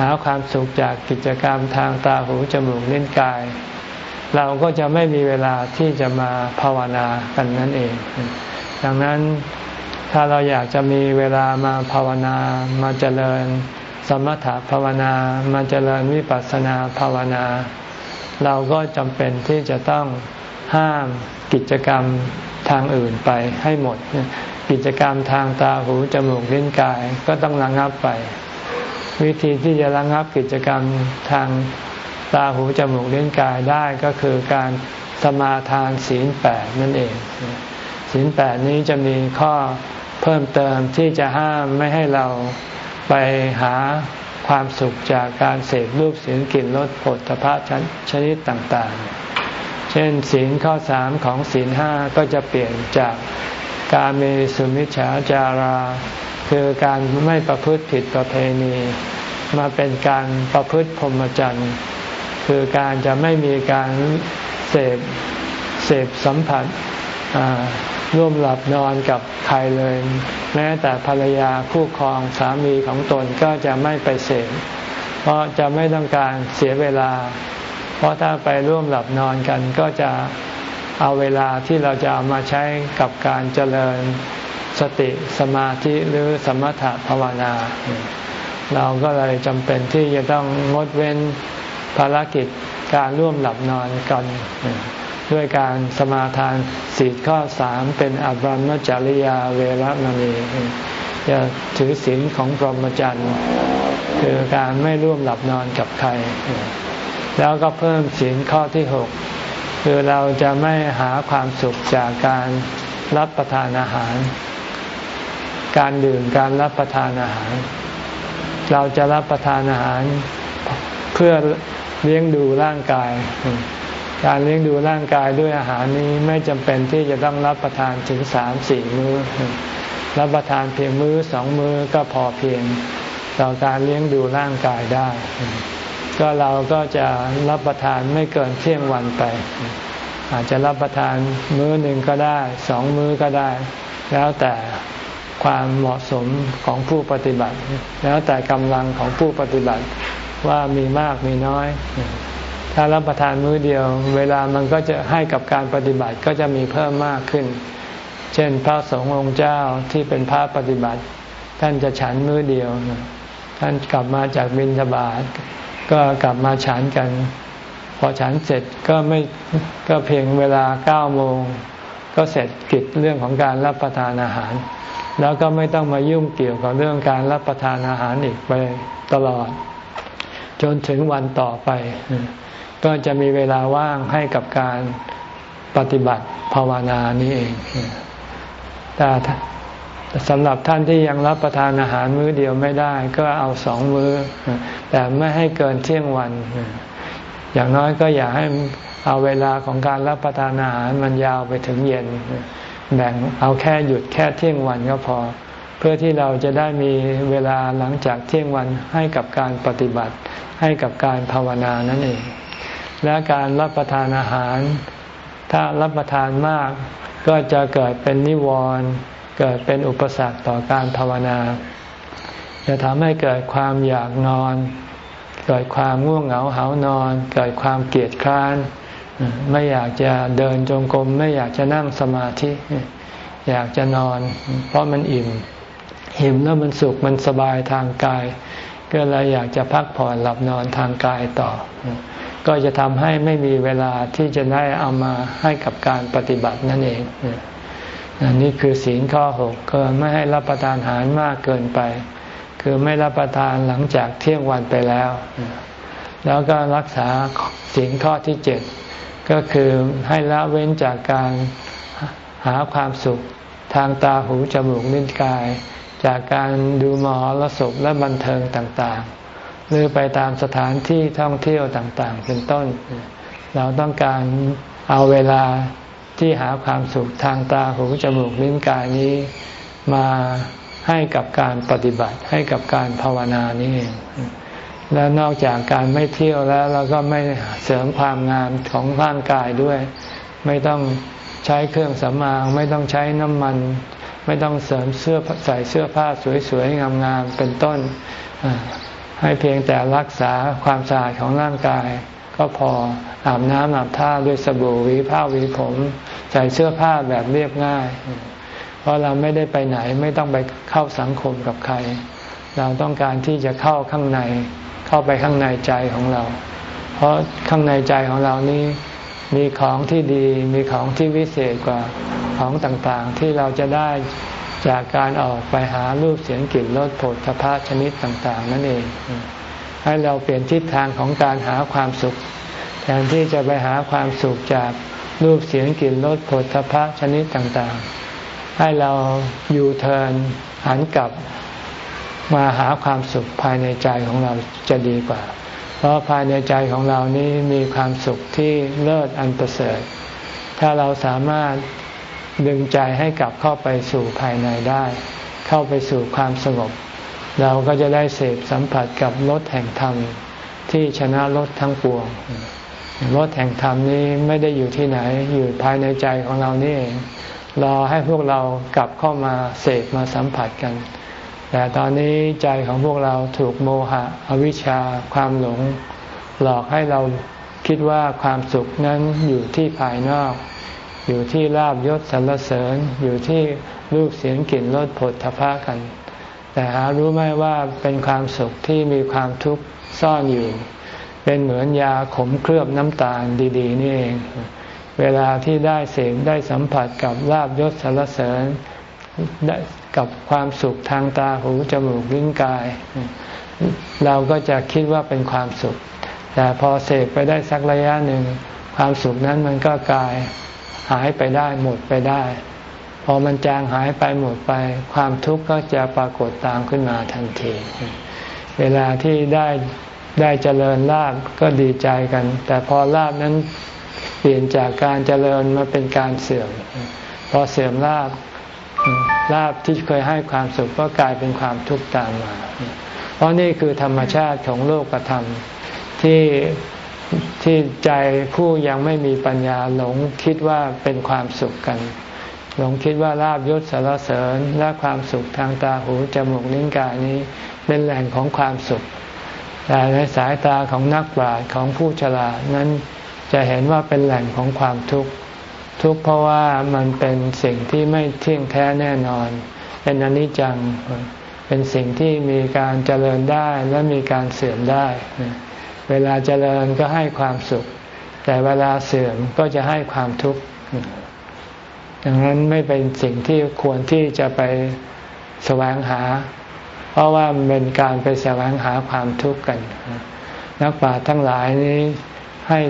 หาความสุขจากกิจกรรมทางตาหูจมูกลิ้นกาย เราก็จะไม่มีเวลาที่จะมาภาวนากันนั่นเอง ดังนั้นถ้าเราอยากจะมีเวลามาภาวนามาเจริญสมถภาวนามาเจริญวิปัสสนาภาวนา เราก็จำเป็นที่จะต้องห้ามกิจกรรมทางอื่นไปให้หมด กิจกรรมทางตาหูจมูกลิ้นกายก็ต้องระงับไป วิธีที่จะระงับกิจกรรมทาง ตาหูจมูกลิ้นกายได้ก็คือการสมาทานศีลแปดนั่นเองศีลแปดนี้จะมีข้อเพิ่มเติมที่จะห้ามไม่ให้เราไปหาความสุขจากการเสพรูปเสียงกลิ่นรสผลตภะชนิดต่างๆ เช่นศีลข้อสามของศีลห้าก็จะเปลี่ยนจากการมีสุมิจฉาจารา คือการไม่ประพฤติผิดประเพณี มาเป็นการประพฤติพรหมจรรย์ คือการจะไม่มีการเสพเสพสัมผัสร่วมหลับนอนกับใครเลย แม้แต่ภรรยาคู่ครองสามีของตนก็จะไม่ไปเสพเพราะจะไม่ต้องการเสียเวลา เพราะถ้าไปร่วมหลับนอนกันก็จะเอาเวลาที่เราจะเอามาใช้กับการเจริญสติสมาธิหรือสมถะภาวนา เราก็เลยจำเป็นที่จะต้องงดเว้น ภารกิจการร่วมหลับนอนกัน ด้วยการสมาทานสีข้อสามเป็นอบรมจริยาเวรมณีจะถือศีลของพรหมจรรย์คือการไม่ร่วมหลับนอนกับใคร แล้วก็เพิ่มศีลข้อที่หกคือเราจะไม่หาความสุขจากการรับประทานอาหาร การดื่มการรับประทานอาหาร เราจะรับประทานอาหารเพื่อ เลี้ยงดูร่างกาย การเลี้ยงดูร่างกายด้วยอาหารนี้ไม่จำเป็นที่จะต้องรับประทานถึงสามสี่มือ้อ รับประทานเพียงมื้อสองมื้อก็พอเพียงต่อการเลี้ยงดูร่างกายได้ ก็เราก็จะรับประทานไม่เกินเที่ยงวันไป อาจจะรับประทานมื้อหนึ่งก็ได้สองมื้อก็ได้ แล้วแต่ความเหมาะสมของผู้ปฏิบัติ แล้วแต่กำลังของผู้ปฏิบัติ ว่ามีมากมีน้อย ถ้ารับประทานมื้อเดียว เวลามันก็จะให้กับการปฏิบัติก็จะมีเพิ่มมากขึ้น เช่นพระสงฆ์องค์เจ้าที่เป็นพระปฏิบัติ ท่านจะฉันมื้อเดียว ท่านกลับมาจากบิณฑบาตก็กลับมาฉันกัน พอฉันเสร็จก็ไม่ก็เพียงเวลาเก้าโมงก็เสร็จกิจเรื่องของการรับประทานอาหาร แล้วก็ไม่ต้องมายุ่งเกี่ยวกับเรื่องการรับประทานอาหารอีกไปตลอด จนถึงวันต่อไป ก็จะมีเวลาว่างให้กับการปฏิบัติภาวนานี้เองแต่สำหรับท่านที่ยังรับประทานอาหารมื้อเดียวไม่ได้ ก็เอาสองมือ้อ แต่ไม่ให้เกินเที่ยงวัน อย่างน้อยก็อย่าให้เอาเวลาของการรับประทานอาหารมันยาวไปถึงเย็น แบ่งเอาแค่หยุดแค่เที่ยงวันก็พอ เพื่อที่เราจะได้มีเวลาหลังจากเที่ยงวันให้กับการปฏิบัติให้กับการภาวนานั่นเอง และการรับประทานอาหาร ถ้ารับประทานมาก ก็จะเกิดเป็นนิวรณ์เกิดเป็นอุปสรรคต่อการภาวนา จะทำให้เกิดความอยากนอน เกิดความง่วงเหงาเหานอน เกิดความเกียดคร้าน ไม่อยากจะเดินจงกรมไม่อยากจะนั่งสมาธิ อยากจะนอน เพราะมันอิ่ม หิมแล้วมันสุขมันสบายทางกาย ก็เลยอยากจะพักผ่อนหลับนอนทางกายต่อ ก็จะทำให้ไม่มีเวลาที่จะได้เอามาให้กับการปฏิบัตินั่นเองอันี่คือศีลข้อหกก็ไม่ให้รับประทานอาหารมากเกินไป คือไม่รับประทานหลังจากเที่ยงวันไปแล้ว แล้วก็รักษาศีลข้อที่เจ็ดก็คือให้ละเว้นจากการหาความสุขทางตาหูจมูกลิ้นกาย จากการดูมหรสพและบันเทิงต่างๆ หรือไปตามสถานที่ท่องเที่ยวต่างๆ เป็นต้น เราต้องการเอาเวลาที่หาความสุขทางตาหูจมูกลิ้นกายนี้มาให้กับการปฏิบัติให้กับการภาวนานี้และนอกจากการไม่เที่ยวแล้วเราก็ไม่เสริมความงามของร่างกายด้วย ไม่ต้องใช้เครื่องสำอาง ไม่ต้องใช้น้ำมัน ไม่ต้องเสริมเสื้อใส่เสื้อผ้าสวยๆ งามๆ เป็นต้น ให้เพียงแต่รักษาความสะอาดของร่างกาย ก็พออาบน้ำอาบท่าด้วยสบู่หวีผ้าหวีผม ใส่เสื้อผ้าแบบเรียบง่าย เพราะเราไม่ได้ไปไหนไม่ต้องไปเข้าสังคมกับใคร เราต้องการที่จะเข้าข้างใน เข้าไปข้างในใจของเรา เพราะข้างในใจของเรานี้ มีของที่ดีมีของที่วิเศษกว่าของต่างๆ ที่เราจะได้จากการออกไปหารูปเสียงกลิ่นรสผลพระชนิดต่าง ๆ นั่นเอง ให้เราเปลี่ยนทิศทางของการหาความสุข แทนที่จะไปหาความสุขจากรูปเสียงกลิ่นรสผลทพะชนิดต่างๆ ให้เราอยู่เทินหันกลับมาหาความสุขภายในใจของเราจะดีกว่า เพราะภายในใจของเรานี้มีความสุขที่เลิศอันประเสริฐ ถ้าเราสามารถดึงใจให้กลับเข้าไปสู่ภายในได้ เข้าไปสู่ความสงบ เราก็จะได้เสพสัมผัสกับรสแห่งธรรมที่ชนะรสทั้งปวงรสแห่งธรรมนี้ไม่ได้อยู่ที่ไหนอยู่ภายในใจของเรานี่เองรอให้พวกเรากลับเข้ามาเสพมาสัมผัสกัน แต่ตอนนี้ใจของพวกเราถูกโมหะ อวิชชา ความหลง หลอกให้เราคิดว่าความสุขนั้นอยู่ที่ภายนอก อยู่ที่ลาบยศสรรเสริญ อยู่ที่รูปเสียงกลิ่นรสผลทพะกัน แต่หารู้ไหมว่าเป็นความสุขที่มีความทุกข์ซ่อนอยู่ เป็นเหมือนยาขมเคลือบน้ำตาลดีๆนี่เอง เวลาที่ได้เสพได้สัมผัสกับลาบยศสารเสริญได กับความสุขทางตาหูจมูกลิ้นกาย เราก็จะคิดว่าเป็นความสุข แต่พอเสพไปได้สักระยะหนึ่ง ความสุขนั้นมันก็กลายหายไปได้หมดไปได้ พอมันจางหายไปหมดไป ความทุกข์ก็จะปรากฏตามขึ้นมาทันที เวลาที่ได้ได้เจริญลาบก็ดีใจกัน แต่พอลาบนั้นเปลี่ยนจากการเจริญมาเป็นการเสื่อม พอเสื่อมลาบ ลาบที่เคยให้ความสุขก็กลายเป็นความทุกข์ตามมา เพราะนี่คือธรรมชาติของโลกธรรมที่ที่ใจผู้ยังไม่มีปัญญาหลงคิดว่าเป็นความสุขกัน หลงคิดว่าลาบยศสารเสริญและความสุขทางตาหูจมูกลิ้นกายนี้เป็นแหล่งของความสุข แต่ในสายตาของนักปราชญ์ของผู้ฉลาดนั้นจะเห็นว่าเป็นแหล่งของความทุกข์ ทุกข์เพราะว่ามันเป็นสิ่งที่ไม่เที่ยงแท้แน่นอน เป็นอนิจจัง เป็นสิ่งที่มีการเจริญได้และมีการเสื่อมได้ เวลาเจริญก็ให้ความสุข แต่เวลาเสื่อมก็จะให้ความทุกข์ดังนั้นไม่เป็นสิ่งที่ควรที่จะไปแสวงหา เพราะว่ามันเป็นการไปแสวงหาความทุกข์กัน นักปราชญ์ทั้งหลายนี้ให้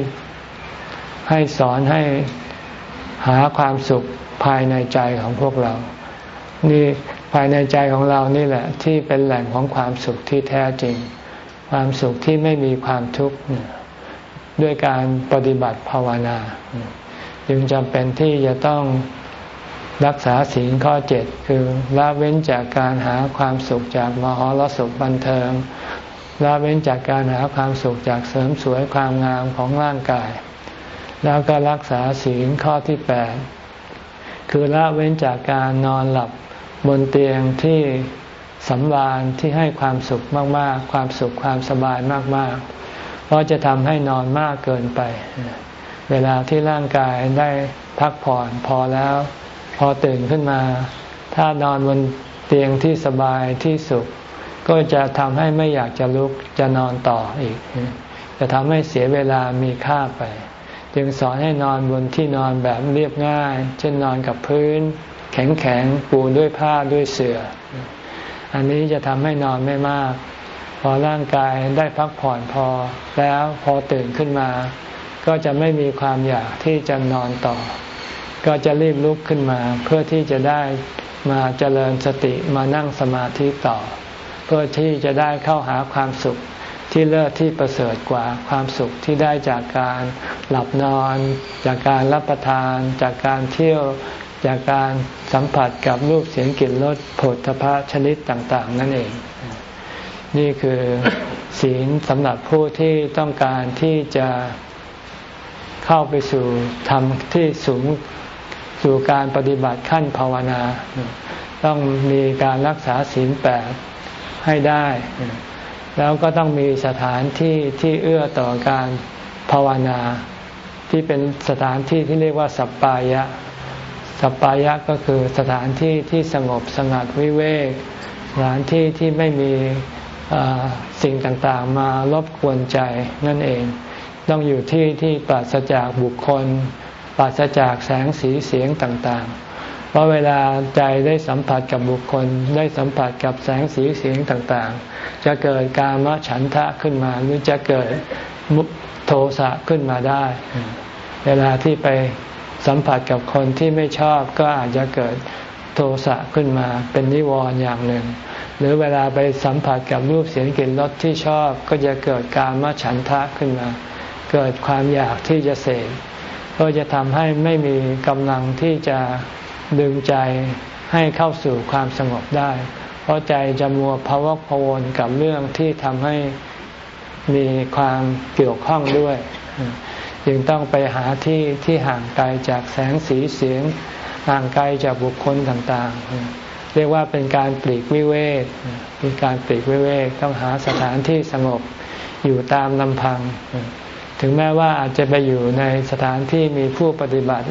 ให้สอนให้ หาความสุขภายในใจของพวกเรา นี่ภายในใจของเรานี่แหละ ที่เป็นแหล่งของความสุขที่แท้จริง ความสุขที่ไม่มีความทุกข์ด้วยการปฏิบัติภาวนา จึงจำเป็นที่จะต้องรักษาศีลข้อเจ็ดคือละเว้นจากการหาความสุขจากมหรสพบันเทิงละเว้นจากการหาความสุขจากเสริมสวยความงามของร่างกาย แล้วก็รักษาศีลข้อที่แปดคือละเว้นจากการนอนหลับบนเตียงที่สำราญที่ให้ความสุขมากๆ ความสุขความสบายมากๆ เพราะจะทำให้นอนมากเกินไป เวลาที่ร่างกายได้พักผ่อนพอแล้ว พอตื่นขึ้นมา ถ้านอนบนเตียงที่สบายที่สุข ก็จะทำให้ไม่อยากจะลุกจะนอนต่ออีก จะทำให้เสียเวลามีค่าไป จึงสอนให้นอนบนที่นอนแบบเรียบง่าย เช่นนอนกับพื้น แข็งแข็งปูด้วยผ้าด้วยเสือ่อ อันนี้จะทำให้นอนไม่มาก พอร่างกายได้พักผ่อนพอ แล้วพอตื่นขึ้นมา ก็จะไม่มีความอยากที่จะนอนต่อ ก็จะรีบลุกขึ้นมาเพื่อที่จะได้มาเจริญสติมานั่งสมาธิต่อ เพื่อที่จะได้เข้าหาความสุข ที่เลิศที่ประเสริฐกว่าความสุขที่ได้จากการหลับนอน จากการรับประทาน จากการเที่ยว จากการสัมผัสกับรูปเสียงกลิ่นรสผลทพะชนิดต่างๆ นั่นเอง นี่คือศีลสำหรับผู้ที่ต้องการที่จะเข้าไปสู่ธรรมที่สูงสู่การปฏิบัติขั้นภาวนา ต้องมีการรักษาศีลแปดให้ได้ แล้วก็ต้องมีสถานที่ที่เอื้อต่อการภาวนา ที่เป็นสถานที่ที่เรียกว่าสัปปายะ สัปปายะก็คือสถานที่ที่สงบสงัดวิเวกสถานที่ที่ไม่มีสิ่งต่างๆ มารบกวนใจนั่นเอง ต้องอยู่ที่ที่ปราศจากบุคคล ปราศจากแสงสีเสียงต่างๆ เพราะเวลาใจได้สัมผัสกับบุคคล ได้สัมผัสกับแสงสีเสียงต่างๆ จะเกิดกามฉันทะขึ้นมา หรือจะเกิดมุโทสะขึ้นมาได้ เวลาที่ไปสัมผัสกับคนที่ไม่ชอบก็อาจจะเกิดโทสะขึ้นมาเป็นนิวรณ์อย่างหนึ่ง หรือเวลาไปสัมผัสกับรูปเสียงกลิ่นรสที่ชอบก็จะเกิดการมาฉันทะขึ้นมา เกิดความอยากที่จะเสพก็จะทำให้ไม่มีกำลังที่จะ ดึงใจให้เข้าสู่ความสงบได้ เพราะใจจะมัวพะวกพวนกับเรื่องที่ทำให้มีความเกี่ยวข้องด้วยจึงต้องไปหาที่ที่ห่างไกลจากแสงสีเสียง ห่างไกลจากบุคคลต่างๆ เรียกว่าเป็นการปลีกวิเวกเป็นการปลีกวิเวกต้องหาสถานที่สงบอยู่ตามลำพัง ถึงแม้ว่าอาจจะไปอยู่ในสถานที่มีผู้ปฏิบัติ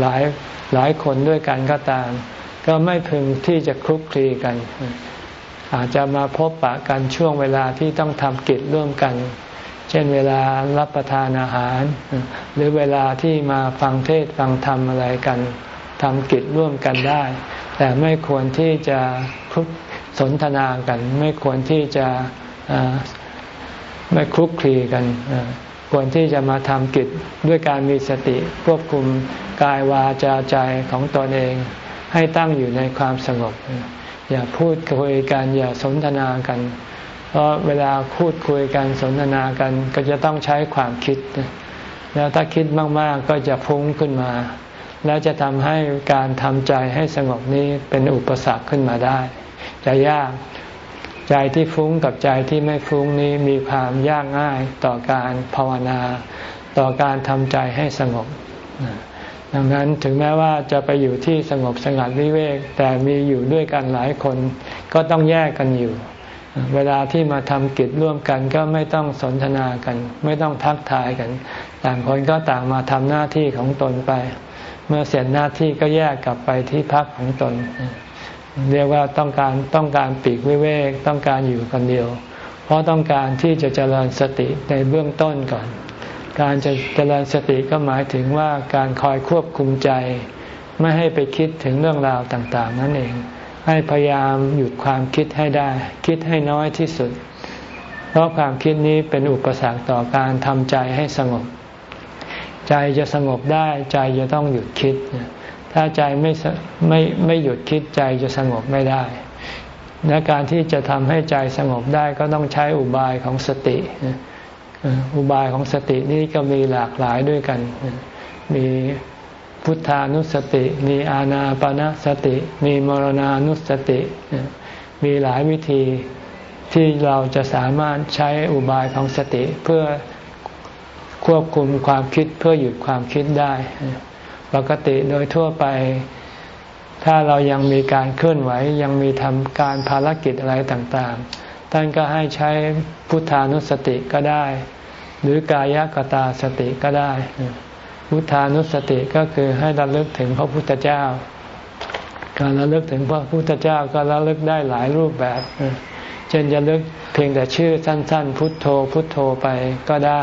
หลายหลายคนด้วยกันก็ตาม ก็ไม่พึงที่จะคลุกคลีกัน อาจจะมาพบปะกันช่วงเวลาที่ต้องทำกิจร่วมกัน เช่นเวลารับประทานอาหาร หรือเวลาที่มาฟังเทศฟังธรรมอะไรกันทำกิจร่วมกันได้ แต่ไม่ควรที่จะคุกสนทนากัน ไม่ควรที่จะไม่คลุกคลีกัน ควรที่จะมาทำกิจด้วยการมีสติควบคุมกายวาจาใจของตนเอง ให้ตั้งอยู่ในความสงบ อย่าพูดคุยกันอย่าสนทนากัน เพราะเวลาพูดคุยกันสนทนากันก็จะต้องใช้ความคิด แล้วถ้าคิดมากๆก็จะพุ่งขึ้นมา แล้วจะทำให้การทำใจให้สงบนี้เป็นอุปสรรคขึ้นมาได้ จะยาก ใจที่ฟุ้งกับใจที่ไม่ฟุ้งนี้มีความยากง่ายต่อการภาวนา ต่อการทำใจให้สงบ ดังนั้นถึงแม้ว่าจะไปอยู่ที่สงบสงัดวิเวก แต่มีอยู่ด้วยกันหลายคนก็ต้องแยกกันอยู่ เวลาที่มาทำกิจร่วมกันก็ไม่ต้องสนทนากัน ไม่ต้องทักทายกัน ต่างคนก็ต่างมาทำหน้าที่ของตนไป เมื่อเสร็จหน้าที่ก็แยกกลับไปที่พักของตน เรียกว่าต้องการต้องการปีกวิเวกต้องการอยู่คนเดียว เพราะต้องการที่จะเจริญสติในเบื้องต้นก่อน การจะเจริญสติก็หมายถึงว่าการคอยควบคุมใจ ไม่ให้ไปคิดถึงเรื่องราวต่างๆ นั่นเอง ให้พยายามหยุดความคิดให้ได้ คิดให้น้อยที่สุด เพราะความคิดนี้เป็นอุปสรรคต่อการทำใจให้สงบ ใจจะสงบได้ใจจะต้องหยุดคิดถ ถ้าใจไม่ไม่ไม่หยุดคิดใจจะสงบไม่ได้และการที่จะทำให้ใจสงบได้ก็ต้องใช้อุบายของสติ อุบายของสตินี้ก็มีหลากหลายด้วยกัน มีพุทธานุสติ มีอาณาปณะสติ มีมรณานุสติ มีหลายวิธีที่เราจะสามารถใช้อุบายของสติเพื่อควบคุมความคิดเพื่อหยุดความคิดได้ ปกติโดยทั่วไป ถ้าเรายังมีการเคลื่อนไหวยังมีทำการภารกิจอะไรต่างๆ ท่านก็ให้ใช้พุทธานุสติก็ได้ หรือกายกตาสติก็ได้ พุทธานุสติก็คือให้ระลึกถึงพระพุทธเจ้า การระลึกถึงพระพุทธเจ้าก็ระลึกได้หลายรูปแบบเช่นจะลึกเพียงแต่ชื่อสั้น ๆ พุทโธพุทโธไปก็ได้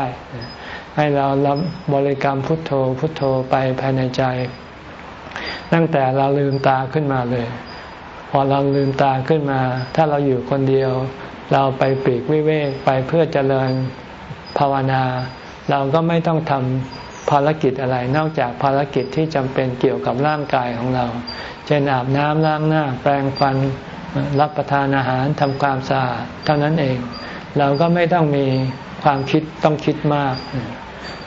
ให้เรารับบริกรรมพุทโธพุทโธไปภายในใจ ตั้งแต่เราลืมตาขึ้นมาเลย พอเราลืมตาขึ้นมา ถ้าเราอยู่คนเดียว เราไปปีกวิเวกไปเพื่อเจริญภาวนา เราก็ไม่ต้องทำภารกิจอะไรนอกจากภารกิจที่จำเป็นเกี่ยวกับร่างกายของเรา เช่นอาบน้ำล้างหน้า แปรงฟันรับประทานอาหารทำความสะอาดเท่านั้นเอง เราก็ไม่ต้องมีความคิดต้องคิดมาก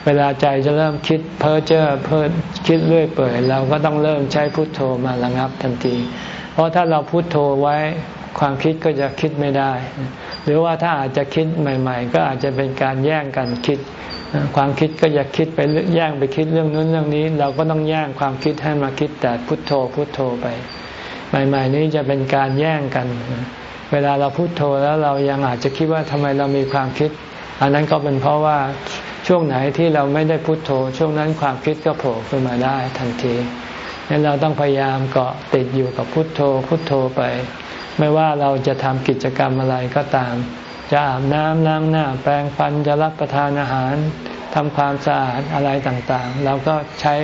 เวลาใจจะเริ่มคิดเพ้อเจ้อเพ้อคิดเรื่อยเปื่อยเราก็ต้องเริ่มใช้พุทโธมาระงับทันที เพราะถ้าเราพุทโธไว้ความคิดก็จะคิดไม่ได้ หรือว่าถ้าอาจจะคิดใหม่ ๆ ก็อาจจะเป็นการแย่งกันคิด ความคิดก็จะคิดไปแย่งไปคิดเรื่องนู้นเรื่องนี้ เราก็ต้องแย่งความคิดให้มาคิดแต่พุทโธพุทโธไป ใหม่ ๆ นี้จะเป็นการแย่งกัน เวลาเราพูดโทแล้วเรายังอาจจะคิดว่าทำไมเรามีความคิด อันนั้นก็เป็นเพราะว่า ช่วงไหนที่เราไม่ได้พูดโทช่วงนั้นความคิดก็โผล่ขึ้นมาได้ทันทีนั้นเราต้องพยายามเกาะติดอยู่กับพุทโธ พุทโธไป ไม่ว่าเราจะทำกิจกรรมอะไรก็ตาม จะอาบน้ำล้างหน้า แปรงฟันจะรับประทานอาหารทำความสะอาดอะไรต่างๆ เราก็ใช้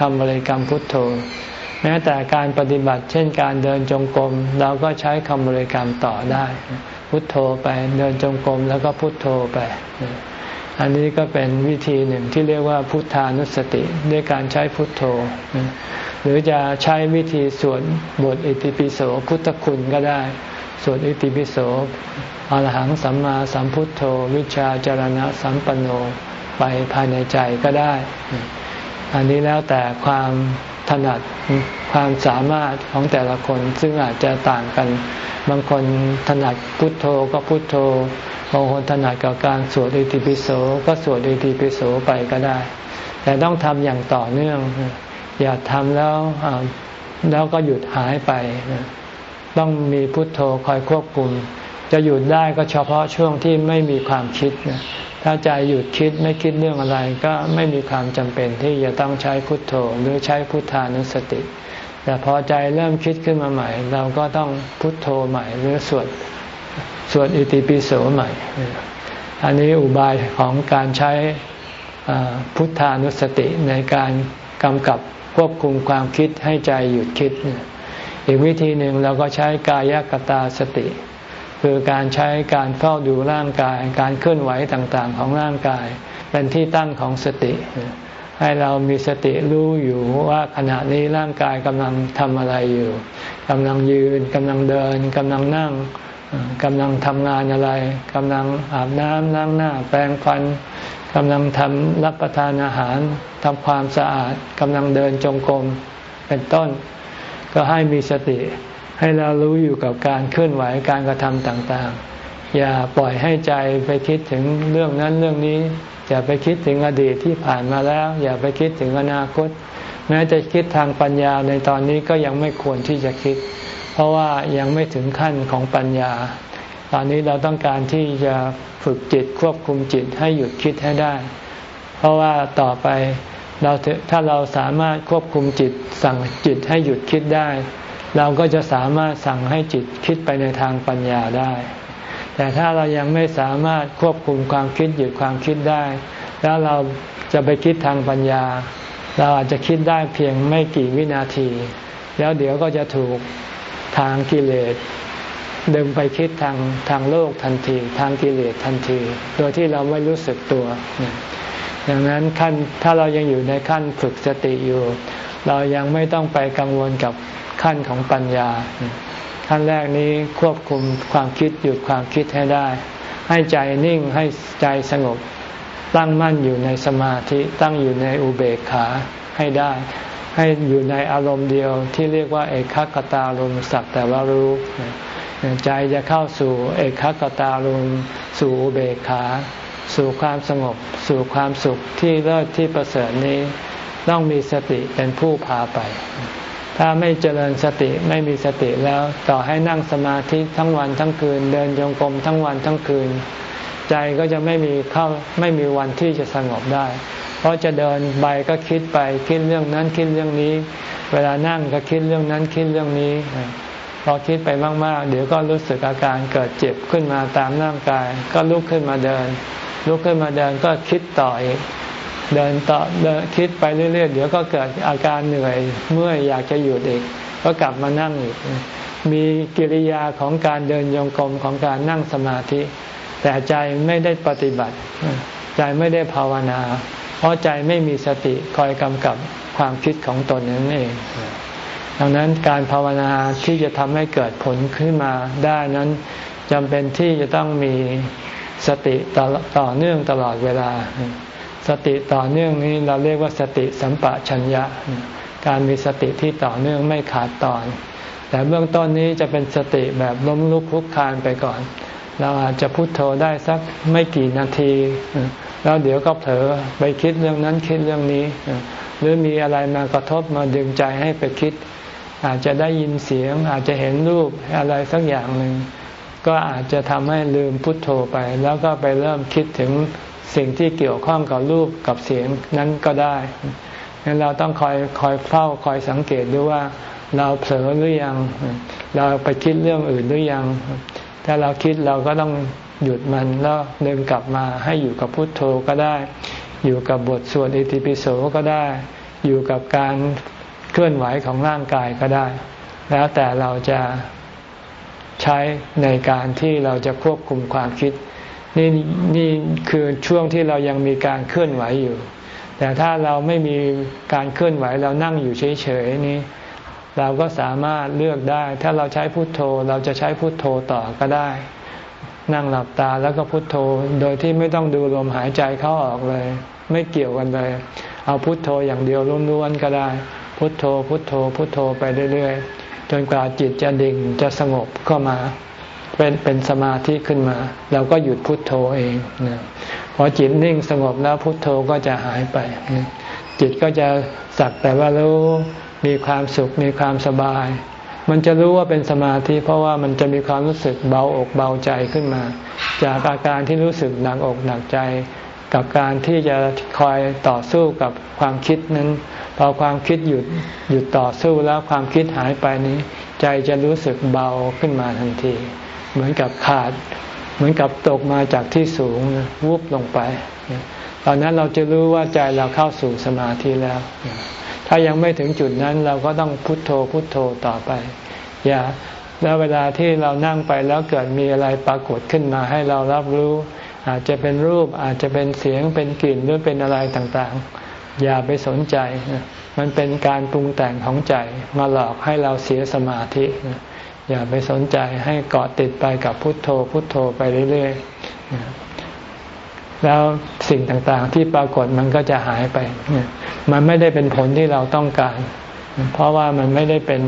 คำบริกรรมพุทโธ แม้แต่การปฏิบัติ เช่นการเดินจงกรมเราก็ใช้คำบริกรรมต่อได้ พุทโธไปเดินจงกรมแล้วก็พุทโธไป อันนี้ก็เป็นวิธีหนึ่งที่เรียกว่าพุทธานุสติด้วยการใช้พุทโธ หรือจะใช้วิธีสวดบทอิติปิโสพุทธคุณก็ได้ สวดอิติปิโสอรหังสัมมาสัมพุทโธ วิชาจารณะสัมปันโนไปภายในใจก็ได้ อันนี้แล้วแต่ความถนัดความสามารถของแต่ละคนซึ่งอาจจะต่างกัน บางคนถนัดพุทโธก็พุทโธ บางคนถนัดกับการสวดอิติปิโสก็สวดอิติปิโสไปก็ได้ แต่ต้องทำอย่างต่อเนื่อง อย่าทำแล้วแล้วก็หยุดหายไป ต้องมีพุทโธคอยควบคุม จะหยุดได้ก็เฉพาะช่วงที่ไม่มีความคิดถ้าใจหยุดคิดไม่คิดเรื่องอะไรก็ไม่มีความจำเป็นที่จะต้องใช้พุทโธหรือใช้พุทธานุสติ แต่พอใจเริ่มคิดขึ้นมาใหม่ เราก็ต้องพุทโธใหม่หรือสวด สวดอิติปิโสใหม่ อันนี้อุบายของการใช้พุทธานุสติในการกำกับควบคุมความคิดให้ใจหยุดคิด อีกวิธีหนึ่งเราก็ใช้กายกตาสติ คือการใช้การเฝ้าดูร่างกาย การเคลื่อนไหวต่างๆ ของร่างกาย เป็นที่ตั้งของสติ ให้เรามีสติรู้อยู่ว่าขณะนี้ร่างกายกำลังทำอะไรอยู่กำลังยืนกำลังเดินกำลังนั่ง กำลังทำงานอะไรกำลังอาบน้ำล้างหน้า แปรงฟันกำลังทำรับประทานอาหารทำความสะอาดกำลังเดินจงกรมเป็นต้น ก็ให้มีสติ ให้เรารู้อยู่กับการเคลื่อนไหวการกระทำต่างๆ อย่าปล่อยให้ใจไปคิดถึงเรื่องนั้นเรื่องนี้ อย่าไปคิดถึงอดีตที่ผ่านมาแล้ว อย่าไปคิดถึงอนาคต แม้จะคิดทางปัญญาในตอนนี้ก็ยังไม่ควรที่จะคิด เพราะว่ายังไม่ถึงขั้นของปัญญา ตอนนี้เราต้องการที่จะฝึกจิตควบคุมจิตให้หยุดคิดให้ได้ เพราะว่าต่อไปเราถ้าเราสามารถควบคุมจิตสั่งจิตให้หยุดคิดได้ เราก็จะสามารถสั่งให้จิตคิดไปในทางปัญญาได้ แต่ถ้าเรายังไม่สามารถควบคุมความคิดหยุดความคิดได้ แล้วเราจะไปคิดทางปัญญา เราอาจจะคิดได้เพียงไม่กี่วินาที แล้วเดี๋ยวก็จะถูก ทางกิเลสดึงไปคิดทางทางโลกทันที ทางกิเลสทันที โดยที่เราไม่รู้สึกตัวดังนั้นขั้นถ้าเรายังอยู่ในขั้นฝึกสติอยู่ เรายังไม่ต้องไปกังวลกับขั้นของปัญญา ขั้นแรกนี้ควบคุมความคิดหยุดความคิดให้ได้ ให้ใจนิ่งให้ใจสงบ ตั้งมั่นอยู่ในสมาธิตั้งอยู่ในอุเบกขาให้ได้ ให้อยู่ในอารมณ์เดียวที่เรียกว่า เอกขคตาลมสักแต่ว่ารู้ใจจะเข้าสู่เอกขคตาลมสู่อุเบกขา สู่ความสงบ สู่ความสุขที่เลิศที่ประเสริฐนี้ ต้องมีสติเป็นผู้พาไป ถ้าไม่เจริญสติไม่มีสติแล้วต่อให้นั่งสมาธิทั้งวันทั้งคืน เดินจงกรมทั้งวันทั้งคืน ใจก็จะไม่มีเข้าไม่มีวันที่จะสงบได้ ราะจะเดินไปก็คิดไปคิดเรื่องนั้นคิดเรื่องนี้ เวลานั่งก็คิดเรื่องนั้นคิดเรื่องนี้ พอคิดไปมาก ๆ เดี๋ยวก็รู้สึกอาการเกิดเจ็บขึ้นมาตามร่างกาย ก็ลุกขึ้นมาเดิน ลุกขึ้นมาเดินก็คิดต่ออีกเดินต่อเดินคิดไปเรื่อย ๆ เดี๋ยวก็เกิดอาการเหนื่อยเมื่อยอยากจะหยุดอีก ก็กลับมานั่งอีกมีกิริยาของการเดินโยงกรมของการนั่งสมาธิ แต่ใจไม่ได้ปฏิบัติ ใจไม่ได้ภาวนา เพราะใจไม่มีสติคอยกำกับความคิดของตนนั่นเอง ดังนั้นการภาวนาที่จะทำให้เกิดผลขึ้นมาได้นั้นจำเป็นที่จะต้องมีสติต่อเนื่องตลอดเวลา สติต่อเนื่องนี้เราเรียกว่าสติสัมปชัญญะ การมีสติที่ต่อเนื่องไม่ขาดตอน แต่เบื้องต้นนี้จะเป็นสติแบบล้มลุกคลุกคลานไปก่อน เราอาจจะพุโทโธได้สักไม่กี่นาที แล้วเดี๋ยวก็เผลอไปคิดเรื่องนั้นคิดเรื่องนี้ หรือมีอะไรมากระทบมาดึงใจให้ไปคิด อาจจะได้ยินเสียง อาจจะเห็นรูปอะไรสักอย่างหนึ่งก็อาจจะทำให้ลืมพุทโธไป แล้วก็ไปเริ่มคิดถึงสิ่งที่เกี่ยวข้องกับรูปกับเสียงนั้นก็ได้งั้นเราต้องคอยคอยเฝ้าคอยสังเกตดูว่าเราเผลอหรือยัง เราไปคิดเรื่องอื่นหรือยัง ถ้าเราคิดเราก็ต้อง หยุดมันแล้วเดินกลับมาให้อยู่กับพุทโธก็ได้ อยู่กับบทสวดอิติปิโสก็ได้ อยู่กับการเคลื่อนไหวของร่างกายก็ได้ แล้วแต่เราจะใช้ในการที่เราจะควบคุมความคิด นี่นี่คือช่วงที่เรายังมีการเคลื่อนไหวอยู่ แต่ถ้าเราไม่มีการเคลื่อนไหวเรานั่งอยู่เฉยๆนี้เราก็สามารถเลือกได้ ถ้าเราใช้พุทโธ เราจะใช้พุทโธต่อก็ได้ นั่งหลับตาแล้วก็พุทโธโดยที่ไม่ต้องดูลมหายใจเข้าออกเลย ไม่เกี่ยวกันเลย เอาพุทโธอย่างเดียวล้วนๆก็ได้ พุทโธ พุทโธ พุทโธไปเรื่อยๆ จนกว่าจิตจะดิ่งจะสงบเข้ามา เป็นเป็นสมาธิขึ้นมาเราก็หยุดพุทโธเองนะพอจิตนิ่งสงบแล้วพุทโธก็จะหายไป จิตก็จะสักแต่ว่ารู้มีความสุขมีความสบาย มันจะรู้ว่าเป็นสมาธิ เพราะว่ามันจะมีความรู้สึกเบาอกเบาใจขึ้นมา จากอาการที่รู้สึกหนักอกหนักใจ กับการที่จะคอยต่อสู้กับความคิดนั้นพอความคิดหยุดหยุดต่อสู้แล้วความคิดหายไปนี้ ใจจะรู้สึกเบาขึ้นมาทันที เหมือนกับขาด เหมือนกับตกมาจากที่สูงวุบลงไป ตอนนั้นเราจะรู้ว่าใจเราเข้าสู่สมาธิแล้ว ถ้ายังไม่ถึงจุดนั้นเราก็ต้องพุโทโธพุโทโธต่อไป อย่าแล้วเวลาที่เรานั่งไปแล้วเกิดมีอะไรปรากฏขึ้นมาให้เรารับรู้ อาจจะเป็นรูปอาจจะเป็นเสียงเป็นกลิ่นหรือเป็นอะไรต่างๆ อย่าไปสนใจ มันเป็นการปรุงแต่งของใจมาหลอกให้เราเสียสมาธิ อย่าไปสนใจให้เกาะติดไปกับพุทโธพุทโธไปเรื่อยๆ แล้วสิ่งต่างๆ ที่ปรากฏมันก็จะหายไป มันไม่ได้เป็นผลที่เราต้องการ เพราะว่ามันไม่ได้เป็น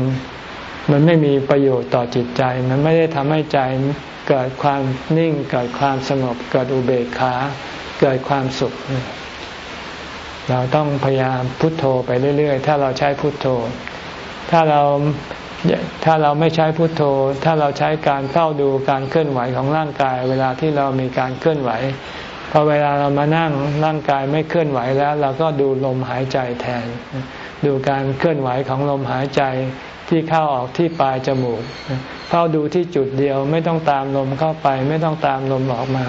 มันไม่มีประโยชน์ต่อจิตใจ มันไม่ได้ทำให้ใจเกิดความนิ่ง เกิดความสงบ เกิดอุเบกขา เกิดความสุข เราต้องพยายามพุทโธไปเรื่อย ๆ ถ้าเราใช้พุทโธ ถ้าเราถ้าเราไม่ใช้พุทโธ ถ้าเราใช้การเฝ้าดูการเคลื่อนไหวของร่างกาย เวลาที่เรามีการเคลื่อนไหว พอเวลาเรามานั่งร่างกายไม่เคลื่อนไหวแล้ว เราก็ดูลมหายใจแทน ดูการเคลื่อนไหวของลมหายใจที่เข้าออกที่ปลายจมูกเฝ้าดูที่จุดเดียวไม่ต้องตามลมเข้าไป ไม่ต้องตามลมออกมา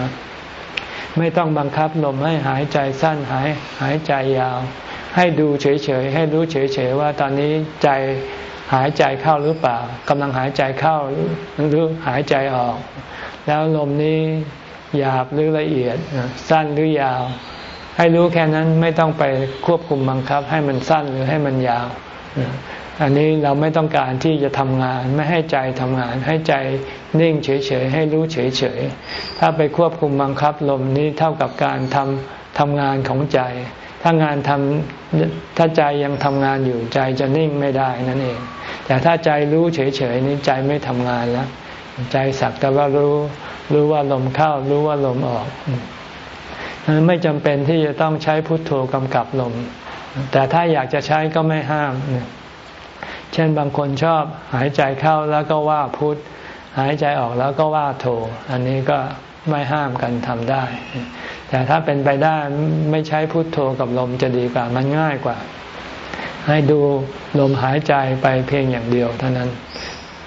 ไม่ต้องบังคับลมให้หายใจสั้นหายหายใจยาว ให้ดูเฉยๆให้รู้เฉยๆว่าตอนนี้ใจหายใจเข้าหรือเปล่ากำลังหายใจเข้าหรือหายใจออก แล้วลมนี้ หยาบหรือละเอียดสั้นหรือยาว ให้รู้แค่นั้นไม่ต้องไปควบคุมบังคับ ให้มันสั้นหรือให้มันยาว อันนี้เราไม่ต้องการที่จะทำงานไม่ให้ใจทำงาน ให้ใจนิ่งเฉยๆให้รู้เฉยๆถ้าไปควบคุมบังคับลมนี้เท่ากับการทำทำงานของใจ ถ้างานทำถ้าใจยังทำงานอยู่ใจจะนิ่งไม่ได้นั่นเอง แต่ถ้าใจรู้เฉยๆนี้ใจไม่ทำงานแล้ว ใจสักแต่ว่ารู้ รู้ว่าลมเข้า รู้ว่าลมออกไม่จำเป็นที่จะต้องใช้พุทโธกำกับลม แต่ถ้าอยากจะใช้ก็ไม่ห้าม เช่นบางคนชอบหายใจเข้าแล้วก็ว่าพุทหายใจออกแล้วก็ว่าโธอันนี้ก็ไม่ห้ามกันทำได้ แต่ถ้าเป็นไปได้ไม่ใช้พุทโธกับลมจะดีกว่ามันง่ายกว่า ให้ดูลมหายใจไปเพียงอย่างเดียวเท่านั้น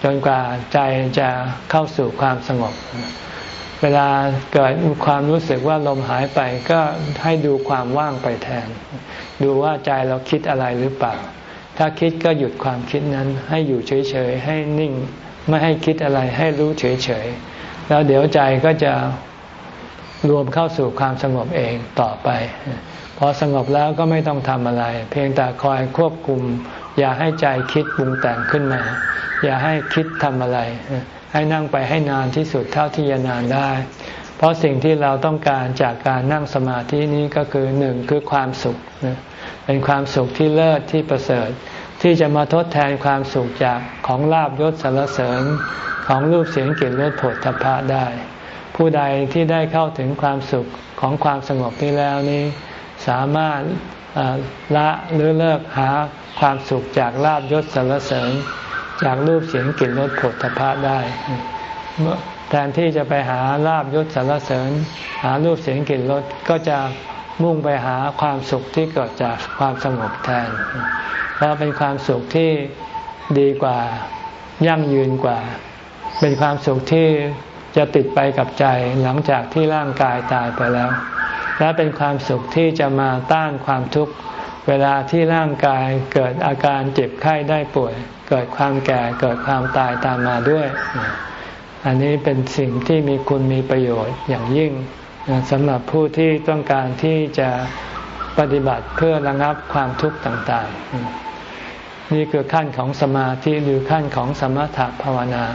จนกว่าใจจะเข้าสู่ความสงบ เวลาเกิดความรู้สึกว่าลมหายไปก็ให้ดูความว่างไปแทน ดูว่าใจเราคิดอะไรหรือเปล่า ถ้าคิดก็หยุดความคิดนั้น ให้อยู่เฉยๆให้นิ่งไม่ให้คิดอะไรให้รู้เฉยๆแล้วเดี๋ยวใจก็จะรวมเข้าสู่ความสงบเองต่อไป พอสงบแล้วก็ไม่ต้องทำอะไร เพียงแต่คอยควบคุม อย่าให้ใจคิดปรุงแต่งขึ้นมา อย่าให้คิดทำอะไร ให้นั่งไปให้นานที่สุดเท่าที่จะนานได้ เพราะสิ่งที่เราต้องการจากการนั่งสมาธินี้ก็คือหนึ่งคือความสุข เป็นความสุขที่เลิศที่ประเสริฐ ที่จะมาทดแทนความสุขจากของลาบยศสารเสริญของรูปเสียงกลิ่นรสผลทพะได้ ผู้ใดที่ได้เข้าถึงความสุขของความสงบนี้แล้วนี้ สามารถ ละหรือเลิกหาความสุขจากลาบยศสารเสริญ จากรูปเสียงกลิ่นรสผลทพะได้แทนที่จะไปหาลาบยศสารเสริญ หารูปเสียงกลิ่นรสก็จะมุ่งไปหาความสุขที่เกิดจากความสงบแทนเพราะเป็นความสุขที่ดีกว่ายั่งยืนกว่า เป็นความสุขที่จะติดไปกับใจหลังจากที่ร่างกายตายไปแล้ว และเป็นความสุขที่จะมาต้านความทุกข์เวลาที่ร่างกายเกิดอาการเจ็บไข้ได้ป่วย เกิดความแก่เกิดความตายตามมาด้วย อันนี้เป็นสิ่งที่มีคุณมีประโยชน์อย่างยิ่งสำหรับผู้ที่ต้องการที่จะปฏิบัติเพื่อระงับความทุกข์ต่างๆ นี่คือขั้นของสมาธิหรือขั้นของสมถะภาวนา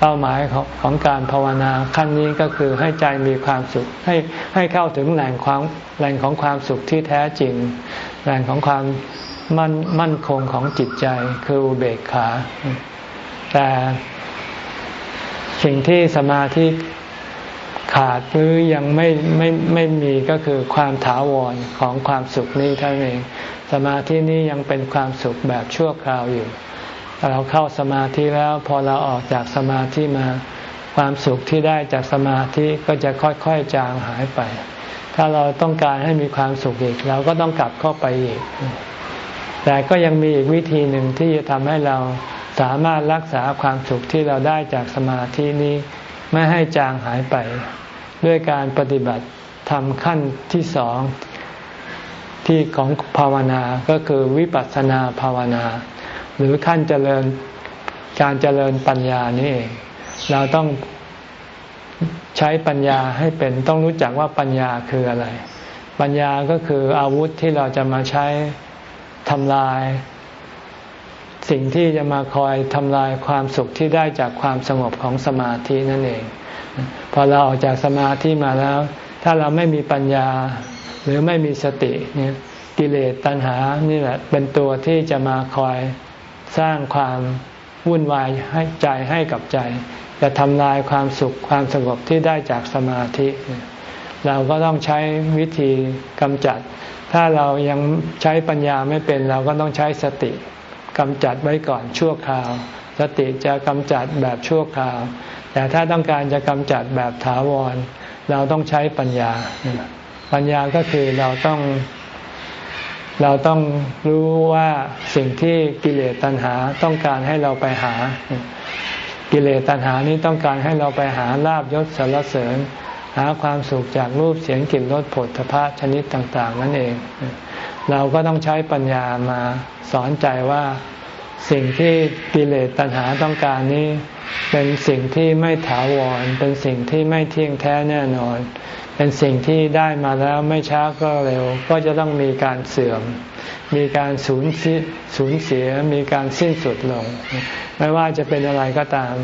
เป้าหมายของของการภาวนาขั้นนี้ก็คือให้ใจมีความสุข ให้ให้เข้าถึงแหล่งความแหล่งของความสุขที่แท้จริง แหล่งของความมั่นมั่นคงของจิตใจคืออุเบกขา แต่สิ่งที่สมาธิขาดหรือยังไม่ไม่ไม่มีก็คือความถาวรของความสุขนี้เท่านั้นเอง สมาธินี้ยังเป็นความสุขแบบชั่วคราวอยู่ เราเข้าสมาธิแล้วพอเราออกจากสมาธิมา ความสุขที่ได้จากสมาธิก็จะค่อยๆจางหายไป ถ้าเราต้องการให้มีความสุขอีกเราก็ต้องกลับเข้าไปอีก แต่ก็ยังมีอีกวิธีหนึ่งที่จะทำให้เราสามารถรักษาความสุขที่เราได้จากสมาธินี้ ไม่ให้จางหายไป ด้วยการปฏิบัติทำขั้นที่สองที่ของภาวนาก็คือวิปัสสนาภาวนา หรือขั้นเจริญการเจริญปัญญานี่เองเราต้องใช้ปัญญาให้เป็นต้องรู้จักว่าปัญญาคืออะไร ปัญญาก็คืออาวุธที่เราจะมาใช้ทำลาย สิ่งที่จะมาคอยทำลายความสุขที่ได้จากความสงบของสมาธินั่นเอง พอเราออกจากสมาธิมาแล้ว ถ้าเราไม่มีปัญญาหรือไม่มีสติเนี่ยกิเลสตัณหานี่แหละเป็นตัวที่จะมาคอย สร้างความวุ่นวายให้ใจให้กับใจ จะทำลายความสุขความสงบที่ได้จากสมาธิ เราก็ต้องใช้วิธีกำจัด ถ้าเรายังใช้ปัญญาไม่เป็นเราก็ต้องใช้สติกำจัดไว้ก่อนชั่วคราว สติจะกำจัดแบบชั่วคราว แต่ถ้าต้องการจะกำจัดแบบถาวร เราต้องใช้ปัญญา ปัญญาก็คือเราต้อง เราต้องรู้ว่าสิ่งที่กิเลสตัณหาต้องการให้เราไปหา กิเลสตัณหานี้ต้องการให้เราไปหาลาบยศสารเสริญ หาความสุขจากรูปเสียงกลิ่นรสผลพระชนิดต่างๆ นั่นเอง เราก็ต้องใช้ปัญญามาสอนใจว่าสิ่งที่กิเลสตัณหาต้องการนี้ เป็นสิ่งที่ไม่ถาวร เป็นสิ่งที่ไม่เที่ยงแท้แน่นอน เป็นสิ่งที่ได้มาแล้วไม่ช้าก็เร็ว ก็จะต้องมีการเสื่อม มีการสูญสูญเสีย มีการสิ้นสุดลง ไม่ว่าจะเป็นอะไรก็ตาม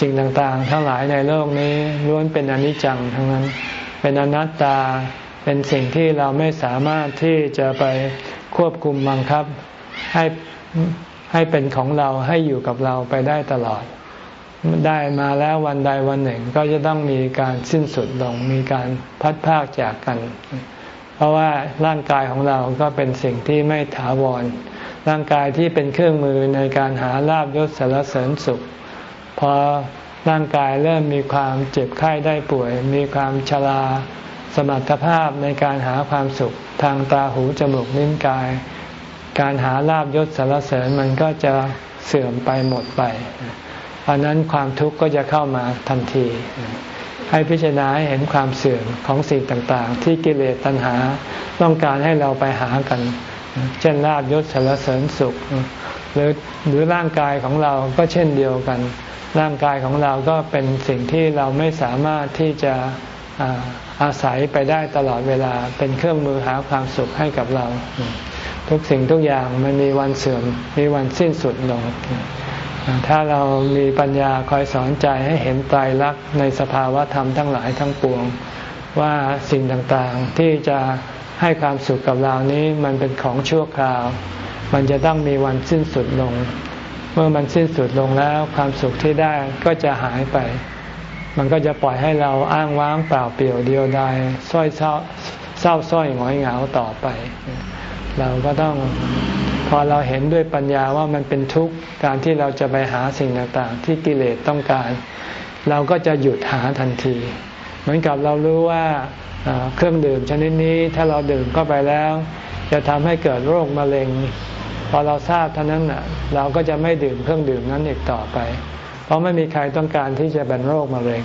สิ่งต่างๆ ทั้งหลายในโลกนี้ล้วนเป็นอนิจจังทั้งนั้น เป็นอนัตตา เป็นสิ่งที่เราไม่สามารถที่จะไปควบคุมบังคับให้ให้เป็นของเราให้อยู่กับเราไปได้ตลอด ได้มาแล้ววันใดวันหนึ่งก็จะต้องมีการสิ้นสุดลงมีการพัดพากจากกัน เพราะว่าร่างกายของเราก็เป็นสิ่งที่ไม่ถาวร ร่างกายที่เป็นเครื่องมือในการหาลาบยศสารเสริญสุข พอร่างกายเริ่มมีความเจ็บไข้ได้ป่วย มีความชราสมรรถภาพในการหาความสุขทางตาหูจมูกนิ้นกาย การหาลาบยศสารเสริญมันก็จะเสื่อมไปหมดไป เพราะนั้นความทุกข์ก็จะเข้ามาทันที ให้พิจารณาให้เห็นความเสื่อมของสิ่งต่างๆ ที่กิเลสตัณหาต้องการให้เราไปหากัน เช่นลาบยศสารเสริญสุข หรือหรือร่างกายของเราก็เช่นเดียวกัน ร่างกายของเราก็เป็นสิ่งที่เราไม่สามารถที่จะอาศัยไปได้ตลอดเวลาเป็นเครื่องมือหาความสุขให้กับเรา ทุกสิ่งทุกอย่างมันมีวันเสื่อมมีวันสิ้นสุดลง ถ้าเรามีปัญญาคอยสอนใจให้เห็นตายรักในสภาวะธรรมทั้งหลายทั้งปวง ว่าสิ่งต่างๆที่จะให้ความสุขกับเรานี้มันเป็นของชั่วคราว มันจะต้องมีวันสิ้นสุดลง เมื่อมันสิ้นสุดลงแล้วความสุขที่ได้ก็จะหายไป มันก็จะปล่อยให้เราอ้างว้างเปล่าเปลี่ยวเดียวดายส้อยเศร้าเศร้าส้อยหงอยเหงาต่อไป เราก็ต้องพอเราเห็นด้วยปัญญาว่ามันเป็นทุกข์การที่เราจะไปหาสิ่งต่างๆ ที่กิเลสต้องการ เราก็จะหยุดหาทันที เหมือนกับเรารู้ว่าเครื่องดื่มชนิดนี้ถ้าเราดื่มเข้าไปแล้ว จะทำให้เกิดโรคมะเร็ง พอเราทราบเท่านั้นเราก็จะไม่ดื่มเครื่องดื่มนั้นอีกต่อไป เพราะไม่มีใครต้องการที่จะเป็นโรคมะเร็ง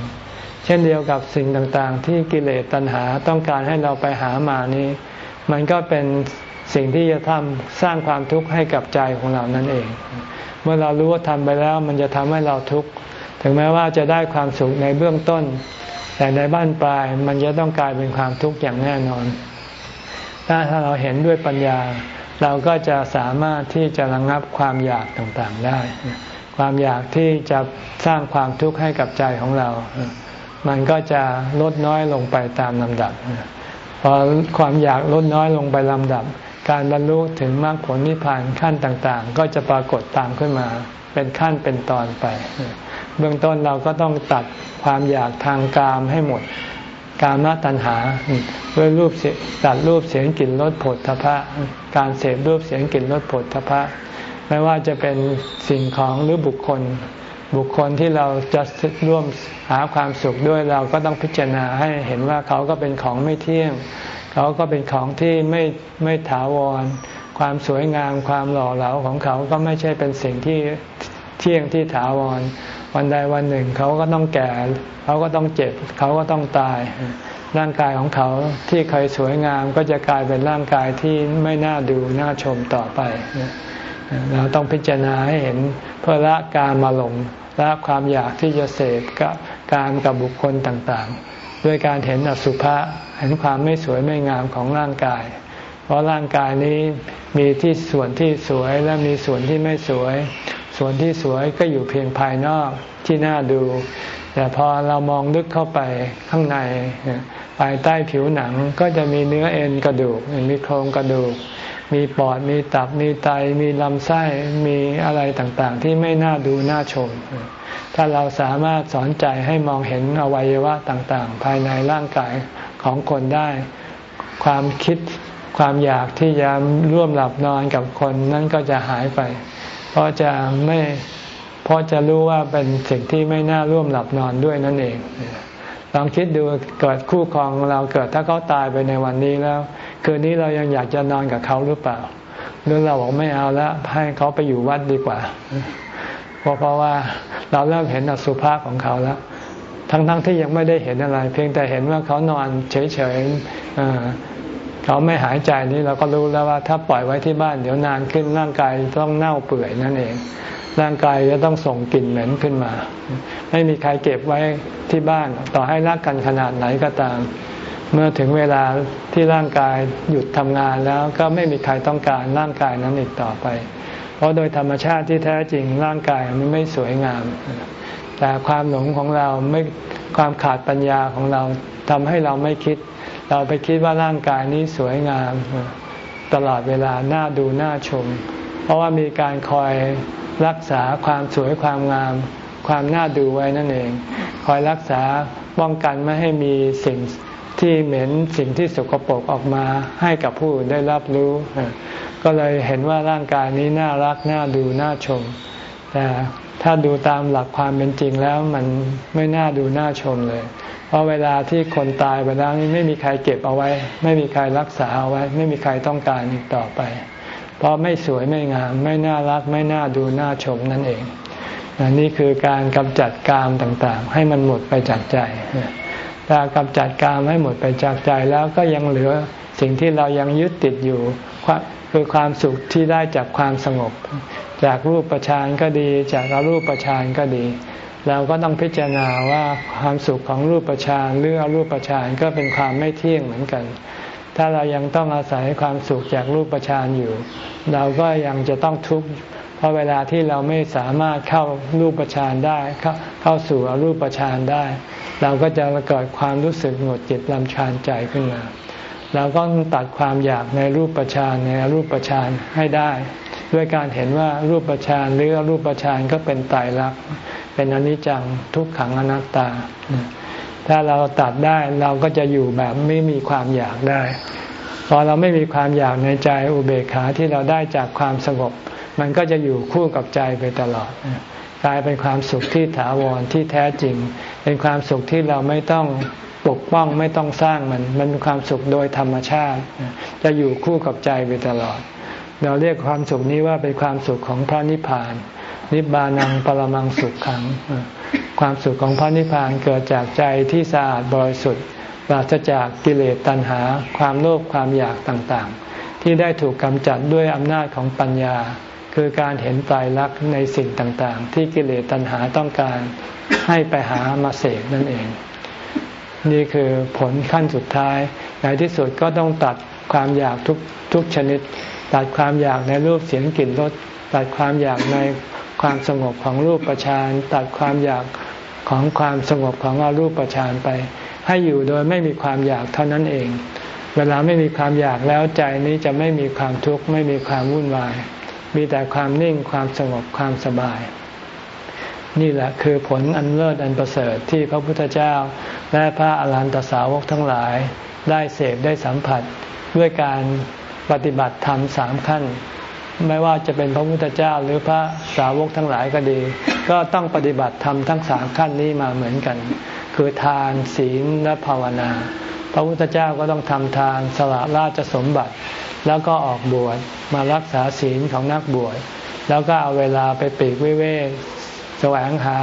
เช่นเดียวกับสิ่งต่างๆ ที่กิเลสตัณหาต้องการให้เราไปหามานี้ มันก็เป็น สิ่งที่จะทำสร้างความทุกข์ให้กับใจของเรานั่นเอง เมื่อเรารู้ว่าทำไปแล้วมันจะทำให้เราทุกข์ถึงแม้ว่าจะได้ความสุขในเบื้องต้น แต่ในบ้านปลายมันจะต้องกลายเป็นความทุกข์อย่างแน่นอน ถ้าถ้าเราเห็นด้วยปัญญา เราก็จะสามารถที่จะระงงับความอยากต่างๆได้ ความอยากที่จะสร้างความทุกข์ให้กับใจของเรา มันก็จะลดน้อยลงไปตามลำดับ พอความอยากลดน้อยลงไปลำดับ การบรรลุถึงมรรคผลนิพพานขั้นต่างๆ ก็จะปรากฏตามขึ้นมา เป็นขั้นเป็นตอนไป เบื้องต้นเราก็ต้องตัดความอยากทางกามให้หมด กามตัณหาด้วยรูปตัดรูปเสียงกลิ่นรสผลทพะ การเสพรูปเสียงกลิ่นรสผลทพะ ไม่ว่าจะเป็นสิ่งของหรือบุคคล บุคคลที่เราจะร่วมหาความสุขด้วยเราก็ต้องพิจารณาให้เห็นว่าเขาก็เป็นของไม่เที่ยง เขาก็เป็นของที่ไม่ไม่ถาวร ความสวยงามความหล่อเหลาของเขาก็ไม่ใช่เป็นสิ่งที่เที่ยงที่ถาวร วันใดวันหนึ่งเขาก็ต้องแก่ เขาก็ต้องเจ็บ เขาก็ต้องตาย ร่างกายของเขาที่เคยสวยงามก็จะกลายเป็นร่างกายที่ไม่น่าดูน่าชมต่อไป เราต้องพิจารณาให้เห็นเพื่อละการมาหลงละความอยากที่จะเสพกับการกับบุคคลต่างๆ ด้วยการเห็นอสุภะ เห็นความไม่สวยไม่งามของร่างกาย เพราะร่างกายนี้มีที่ส่วนที่สวยและมีส่วนที่ไม่สวย ส่วนที่สวยก็อยู่เพียงภายนอกที่น่าดู แต่พอเรามองลึกเข้าไปข้างในภายใต้ผิวหนังก็จะมีเนื้อเอ็นกระดูก มีโครงกระดูก มีปอด มีตับ มีไต มีลำไส้ มีอะไรต่างๆ ที่ไม่น่าดูน่าชม ถ้าเราสามารถสอนใจให้มองเห็นอวัยวะต่างๆ ภายในร่างกาย ของคนได้ ความคิดความอยากที่จะร่วมหลับนอนกับคนนั้นก็จะหายไป เพราะจะไม่เพราะจะรู้ว่าเป็นสิ่งที่ไม่น่าร่วมหลับนอนด้วยนั่นเองลองคิดดูเกิดคู่ครองเราเกิดถ้าเขาตายไปในวันนี้แล้ว คืนนี้เรายังอยากจะนอนกับเขาหรือเปล่า หรือเราบอกไม่เอาแล้วให้เขาไปอยู่วัดดีกว่าเพราะเพราะว่าเราเริ่มเห็นอสุภาพของเขาแล้ว ทั้งๆทที่ยังไม่ได้เห็นอะไร เพียงแต่เห็นว่าเขานอนเฉยๆเขาไม่หายใจนี้เราก็รู้แล้วว่าถ้าปล่อยไว้ที่บ้านเดี๋ยวนานขึ้นร่างกายต้องเน่าเปื่อยนั่นเอง ร่างกายจะต้องส่งกลิ่นเหม็นขึ้นมา ไม่มีใครเก็บไว้ที่บ้าน ต่อให้รักกันขนาดไหนก็ตาม เมื่อถึงเวลาที่ร่างกายหยุดทำงานแล้วก็ไม่มีใครต้องการร่างกายนั้นอีกต่อไป เพราะโดยธรรมชาติที่แท้จริงร่างกายมันไม่สวยงาม แต่ความหลงของเราไม่ความขาดปัญญาของเราทำให้เราไม่คิด เราไปคิดว่าร่างกายนี้สวยงาม ตลอดเวลาน่าดูน่าชม เพราะว่ามีการคอยรักษาความสวยความงาม ความน่าดูไว้นั่นเอง คอยรักษาป้องกันไม่ให้มีสิ่งที่เหม็นสิ่งที่สกปรกออกมาให้กับผู้ได้รับรู้ ก็เลยเห็นว่าร่างกายนี้น่ารักน่าดูน่าชม แต่ ถ้าดูตามหลักความเป็นจริงแล้วมันไม่น่าดูน่าชมเลย เพราะเวลาที่คนตายไปแล้วนี่ไม่มีใครเก็บเอาไว้ ไม่มีใครรักษาเอาไว้ ไม่มีใครต้องการอีกต่อไป เพราะไม่สวยไม่งาม ไม่น่ารัก ไม่น่าดูน่าชมนั่นเองนี่คือการกำจัดกามต่างๆ ให้มันหมดไปจากใจ ถ้ากำจัดกามให้หมดไปจากใจแล้วก็ยังเหลือสิ่งที่เรายังยึดติดอยู่ คือความสุขที่ได้จากความสงบ จากรูปประชานก็ดี จากอรูปประชานก็ดี เราก็ต้องพิจารณาว่าความสุขของรูปประชานหรืออรูปประชานก็เป็นความไม่เที่ยงเหมือนกัน ถ้าเรายังต้องอาศัยความสุขจากรูปประชานอยู่ เราก็ยังจะต้องทุกข์เพราะเวลาที่เราไม่สามารถเข้ารูปฌานได้เข้าเข้าสู่อรูปฌานได้ เราก็จะเกิดความรู้สึกหงุดหงิดลำชานใจขึ้นมาเราก็ตัดความอยากในรูปฌานในอรูปฌานให้ได้ ด้วยการเห็นว่ารูปฌานหรือรูปฌานก็เป็นไตายรักษณ์เป็นอนิจจังทุกขังอนัตตา ถ้าเราตัดได้เราก็จะอยู่แบบไม่มีความอยากได้ พอเราไม่มีความอยากในใจอุเบกขาที่เราได้จากความสงบ มันก็จะอยู่คู่กับใจไปตลอดกลายเป็นความสุขที่ถาวรที่แท้จริง เป็นความสุขที่เราไม่ต้องปกป้องไม่ต้องสร้างมัน มันเป็นความสุขโดยธรรมชาติ จะอยู่คู่กับใจไปตลอด เราเรียกความสุขนี้ว่าเป็นความสุขของพระนิพพาน นิบานังปรมังสุขขัง ความสุขของพระนิพพานเกิดจากใจที่สะอาดบริสุทธิ์ปราศจากกิเลสตัณหา ความโลภความอยากต่างๆ ที่ได้ถูกกำจัดด้วยอำนาจของปัญญา คือการเห็นตายรักษณ์ในสิ่งต่างๆ ที่กิเลสตัณหาต้องการให้ไปหามาเสกนั่นเอง นี่คือผลขั้นสุดท้ายในที่สุดก็ต้องตัดความอยากทุกทุกชนิด ตัดความอยากในรูปเสียงกลิ่นรสตัดความอยากในความสงบของรูปประชานตัดความอยากของความสงบของอรูปประชานไป ให้อยู่โดยไม่มีความอยากเท่านั้นเอง เวลาไม่มีความอยากแล้วใจนี้จะไม่มีความทุกข์ไม่มีความวุ่นวาย มีแต่ความนิ่งความสงบความสบาย นี่แหละคือผลอันเลิศอันประเสริฐที่พระพุทธเจ้า และพระอรหันตสาวกทั้งหลาย ได้เสพได้สัมผัสด้วยการ ปฏิบัติธรรมสามขั้น ไม่ว่าจะเป็นพระพุทธเจ้าหรือพระสาวกทั้งหลายก็ดี ก็ต้องปฏิบัติธรรมทั้งสามขั้นนี้มาเหมือนกัน คือทานศีลและภาวนา พระพุทธเจ้าก็ต้องทำทานสละราชสมบัติ แล้วก็ออกบวชมารักษาศีลของนักบวชแล้วก็เอาเวลาไปปีกวิเวกแสวงหา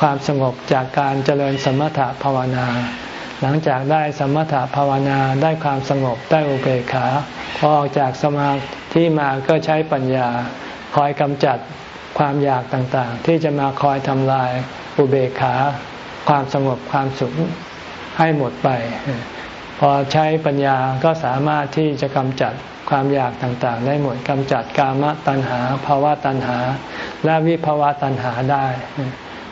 ความสงบจากการเจริญสมถะภาวนา หลังจากได้สมถะภาวนาได้ความสงบได้อุเบกขาพอออกจากสมาธิมาก็ใช้ปัญญาคอยกำจัดความอยากต่างๆ ที่จะมาคอยทำลายอุเบกขา ความสงบความสุขให้หมดไป พอใช้ปัญญาก็สามารถที่จะกำจัดความอยากต่างๆ ได้หมดกำจัดกามตัณหาภาวะตัณหา และวิภาวะตัณหาได้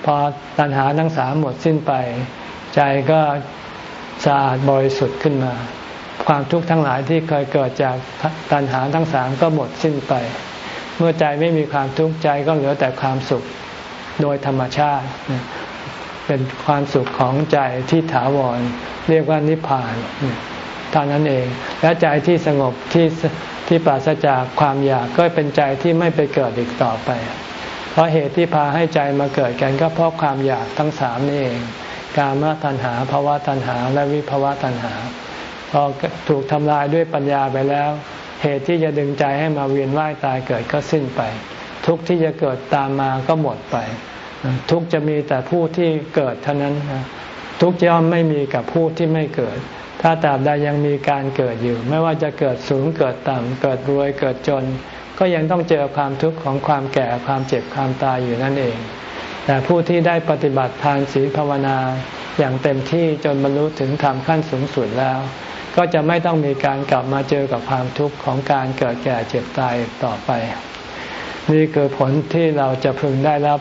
พอตัณหาทั้งสามหมดสิ้นไป ใจก็ สะอาดบริสุทธิ์ขึ้นมา ความทุกข์ทั้งหลายที่เคยเกิดจากตัณหาทั้งสามก็หมดสิ้นไป เมื่อใจไม่มีความทุกข์ใจก็เหลือแต่ความสุขโดยธรรมชาติ เป็นความสุขของใจที่ถาวร เรียกว่านิพพานเท่านั้นเอง และใจที่สงบที่ที่ปราศจากความอยากก็เป็นใจที่ไม่ไปเกิดอีกต่อไป เพราะเหตุที่พาให้ใจมาเกิดกันก็เพราะความอยากทั้งสามนี่เอง กามตัณหาภาวะตัณหา และวิภาวะตัณหา พอถูกทำลายด้วยปัญญาไปแล้ว เหตุที่จะดึงใจให้มาเวียนว่ายตายเกิดก็สิ้นไป ทุกที่จะเกิดตามมาก็หมดไป ทุกจะมีแต่ผู้ที่เกิดเท่านั้น ทุกย่อมไม่มีกับผู้ที่ไม่เกิด ถ้าตราบใดยังมีการเกิดอยู่ ไม่ว่าจะเกิดสูงเกิดต่ำเกิดรวยเกิดจน ก็ยังต้องเจอความทุกข์ของความแก่ความเจ็บความตายอยู่นั่นเอง แต่ผู้ที่ได้ปฏิบัติทานศีลภาวนาอย่างเต็มที่จนบรรลุถึงธรรมขั้นสูงสุดแล้ว ก็จะไม่ต้องมีการกลับมาเจอกับความทุกข์ของการเกิดแก่เจ็บตายต่อไป นี่คือผลที่เราจะพึงได้รับ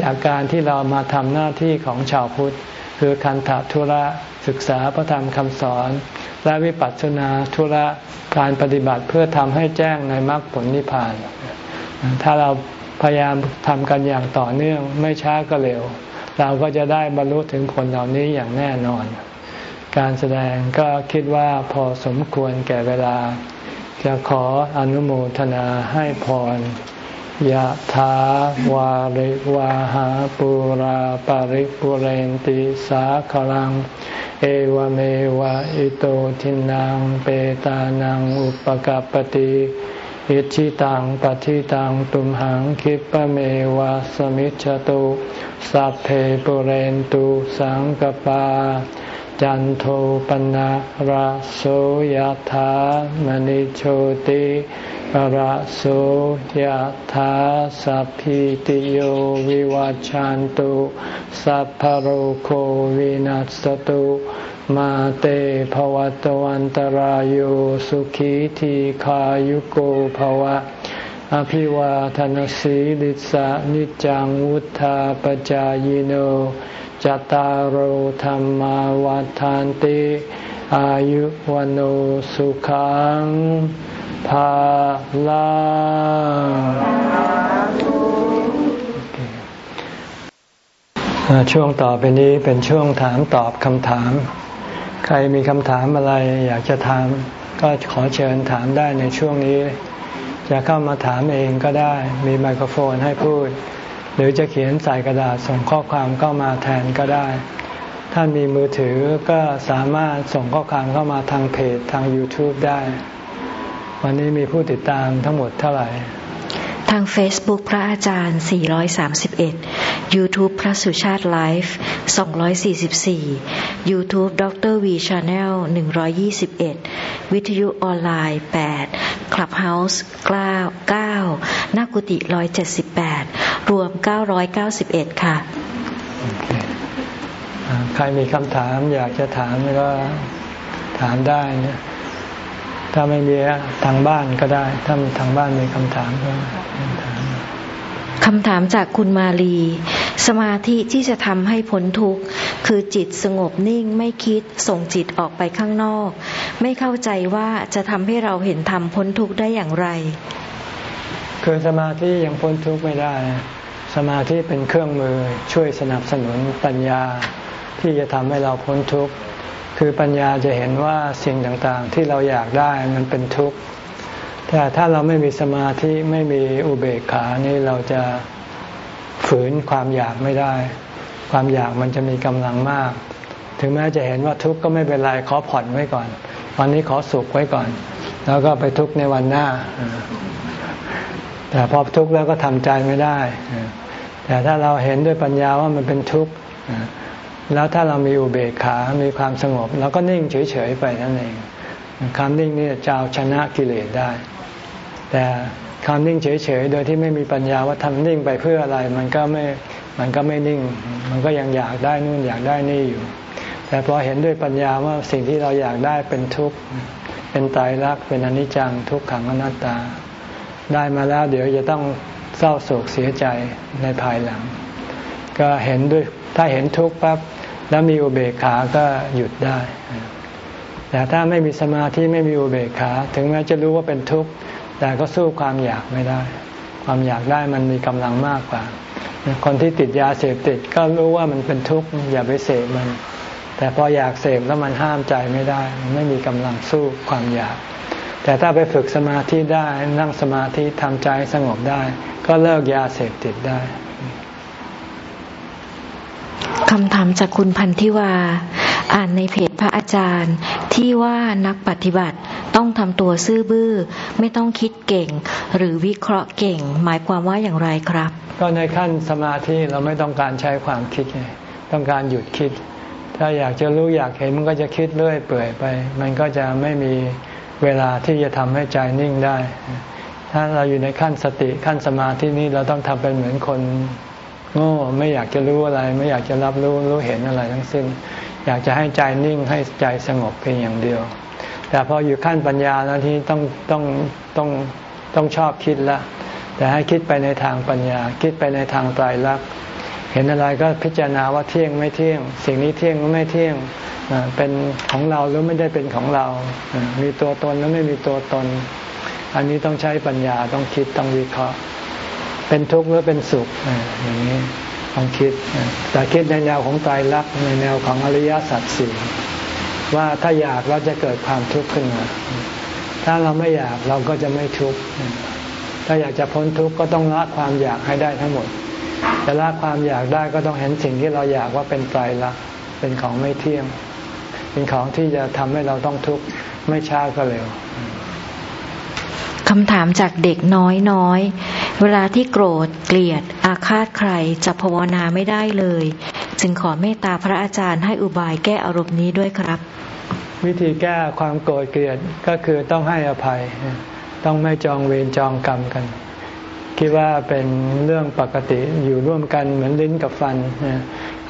จากการที่เรามาทำหน้าที่ของชาวพุทธ คือคันธทุระศึกษาพระธรรมคำสอน และวิปัสสนาธุระการปฏิบัติเพื่อทำให้แจ้งในมรรคผลนิพพาน ถ้าเรา พยายามทำกันอย่างต่อเนื่องไม่ช้าก็เร็ว เราก็จะได้บรรลุถึงผลเหล่านี้อย่างแน่นอน การแสดงก็คิดว่าพอสมควรแก่เวลา จะขออนุโมทนาให้พรยะถาวาริวาหาปุราปาริปุเรนติสาคลัง เอวเมวะอิโตทินังเปตานังอุปกปติ อิชิตังปฏิตังตุมหังคิปะเมวะสมิจฉตุสัพเพปุเรนตุสังกปา จันโทปนะระโสยธามณิโชติระโสยธาสัพพิติโยวิวัจจันตุสัพพโรโควินัสตุ มาเตภวัตวันตรโยสุขีทีขายุโกภวะ อภิวาทนสีลิสะนิจังวุธาปจายโนจตารโหธรรมวาทานติอายุวันโอสุขังภาลังช่วงต่อไปนี้เป็นช่วงถามตอบคำถาม ครมีคำถามอะไรอยากจะถาม ก็ขอเชิญถามได้ในช่วงนี้ จะเข้ามาถามเองก็ได้ มีไมโครโฟนให้พูด หรือจะเขียนใส่กระดาษส่งข้อความเข้ามาแทนก็ได้ถ้านมีมือถือก็สามารถส่งข้อความเข้ามาทางเพจทาง YouTube ได้ วันนี้มีผู้ติดตามทั้งหมดเท่าไหร่ ทาง Facebook พระอาจารย์ 431 YouTube พระสุชาติไลฟ์244 YouTube ดร V Channel 121 วิทยุออนไลน์ 8 Clubhouse 9 9นักกุฏิ178 รวม 991 ค่ะ ใครมีคำถามอยากจะถามก็ถามได้นะ ถ้าไม่มีทางบ้านก็ได้ ถ้ามีทางบ้านมีคำถามก็ถามคำถามจากคุณมาลี สมาธิที่จะทำให้พ้นทุกข์ คือจิตสงบนิ่งไม่คิดส่งจิตออกไปข้างนอก ไม่เข้าใจว่าจะทำให้เราเห็นธรรมพ้นทุกข์ได้อย่างไร คือสมาธิยังพ้นทุกข์ไม่ได้ สมาธิเป็นเครื่องมือช่วยสนับสนุนปัญญาที่จะทำให้เราพ้นทุกข์ คือปัญญาจะเห็นว่าสิ่งต่างๆ ที่เราอยากได้มันเป็นทุกข์ แต่ถ้าเราไม่มีสมาธิไม่มีอุเบกขานี่เราจะฝืนความอยากไม่ได้ ความอยากมันจะมีกำลังมาก ถึงแม้จะเห็นว่าทุกข์ก็ไม่เป็นไรขอผ่อนไว้ก่อน วันนี้ขอสุขไว้ก่อน แล้วก็ไปทุกข์ในวันหน้า แต่พอทุกข์แล้วก็ทำใจไม่ได้ แต่ถ้าเราเห็นด้วยปัญญาว่ามันเป็นทุกข์ แล้วถ้าเรามีอุเบกขา มีความสงบเราก็นิ่งเฉยๆไปนั่นเองความนิ่งนี่จะเอาชนะกิเลสได้ แต่ความนิ่งเฉยๆ โดยที่ไม่มีปัญญาว่าทำนิ่งไปเพื่ออะไร มันก็ไม่ มันก็ไม่นิ่ง มันก็ยังอยากได้นู่นอยากได้นี่อยู่ แต่พอเห็นด้วยปัญญาว่าสิ่งที่เราอยากได้เป็นทุกข์ เป็นตายรัก เป็นอนิจจัง ทุกขังอนัตตา ได้มาแล้วเดี๋ยวจะต้องเศร้าโศกเสียใจในภายหลัง ก็เห็นด้วย ถ้าเห็นทุกข์ปั๊บ แล้วมีอุเบกขาก็หยุดได้ แต่ถ้าไม่มีสมาธิไม่มีอุเบกขา ถึงแม้จะรู้ว่าเป็นทุกข์ แต่ก็สู้ความอยากไม่ได้ ความอยากได้มันมีกำลังมากกว่า คนที่ติดยาเสพติดก็รู้ว่ามันเป็นทุกข์อย่าไปเสพมัน แต่พออยากเสพแล้วมันห้ามใจไม่ได้ มันไม่มีกำลังสู้ความอยาก แต่ถ้าไปฝึกสมาธิได้นั่งสมาธิทำใจสงบได้ ก็เลิกยาเสพติดได้ คำถามจากคุณพันธิวา อ่านในเพจพระอาจารย์ ที่ว่านักปฏิบัติต้องทำตัวซื่อบื้อ ไม่ต้องคิดเก่ง หรือวิเคราะห์เก่ง หมายความว่าอย่างไรครับ ก็ในขั้นสมาธิเราไม่ต้องการใช้ความคิดไงต้องการหยุดคิด ถ้าอยากจะรู้อยากเห็นมันก็จะคิดเรื่อยเปื่อยไป มันก็จะไม่มีเวลาที่จะทำให้ใจนิ่งได้ ถ้าเราอยู่ในขั้นสติขั้นสมาธินี้เราต้องทำเป็นเหมือนคน โง่ไม่อยากจะรู้อะไร ไม่อยากจะรับรู้รู้เห็นอะไรทั้งสิ้น อยากจะให้ใจนิ่งให้ใจสงบเพียงอย่างเดียว แต่พออยู่ขั้นปัญญาแล้วที่ต้องต้องต้องต้องชอบคิดละ แต่ให้คิดไปในทางปัญญา คิดไปในทางไตรลักษณ์เห็นอะไรก็พิจารณาว่าเที่ยงไม่เที่ยง สิ่งนี้เที่ยงหรือไม่เที่ยงเป็นของเราหรือไม่ได้เป็นของเรา มีตัวตนหรือไม่มีตัวตน อันนี้ต้องใช้ปัญญาต้องคิดต้องวิเคราะห์ เป็นทุกข์หรือเป็นสุขอย่างนี้ต้องคิดแต่คิดในแนวของไตรลักในแนวของอริยสัจสี่ว่าถ้าอยากเราจะเกิดความทุกข์ขึ้นมา ถ้าเราไม่อยากเราก็จะไม่ทุกข์ ถ้าอยากจะพ้นทุกข์ก็ต้องละความอยากให้ได้ทั้งหมด จะละความอยากได้ก็ต้องเห็นสิ่งที่เราอยากว่าเป็นไตรลักษณ์เป็นของไม่เที่ยง เป็นของที่จะทำให้เราต้องทุกข์ไม่ช้าก็เร็วคำถามจากเด็กน้อยน้อย เวลาที่โกรธ เกลียด อาฆาตใครจะภาวนาไม่ได้เลย จึงขอเมตตาพระอาจารย์ให้อุบายแก้อารมณ์นี้ด้วยครับ วิธีแก้ความโกรธเกลียดก็คือต้องให้อภัย ต้องไม่จองเวรจองกรรมกัน คิดว่าเป็นเรื่องปกติอยู่ร่วมกันเหมือนลิ้นกับฟัน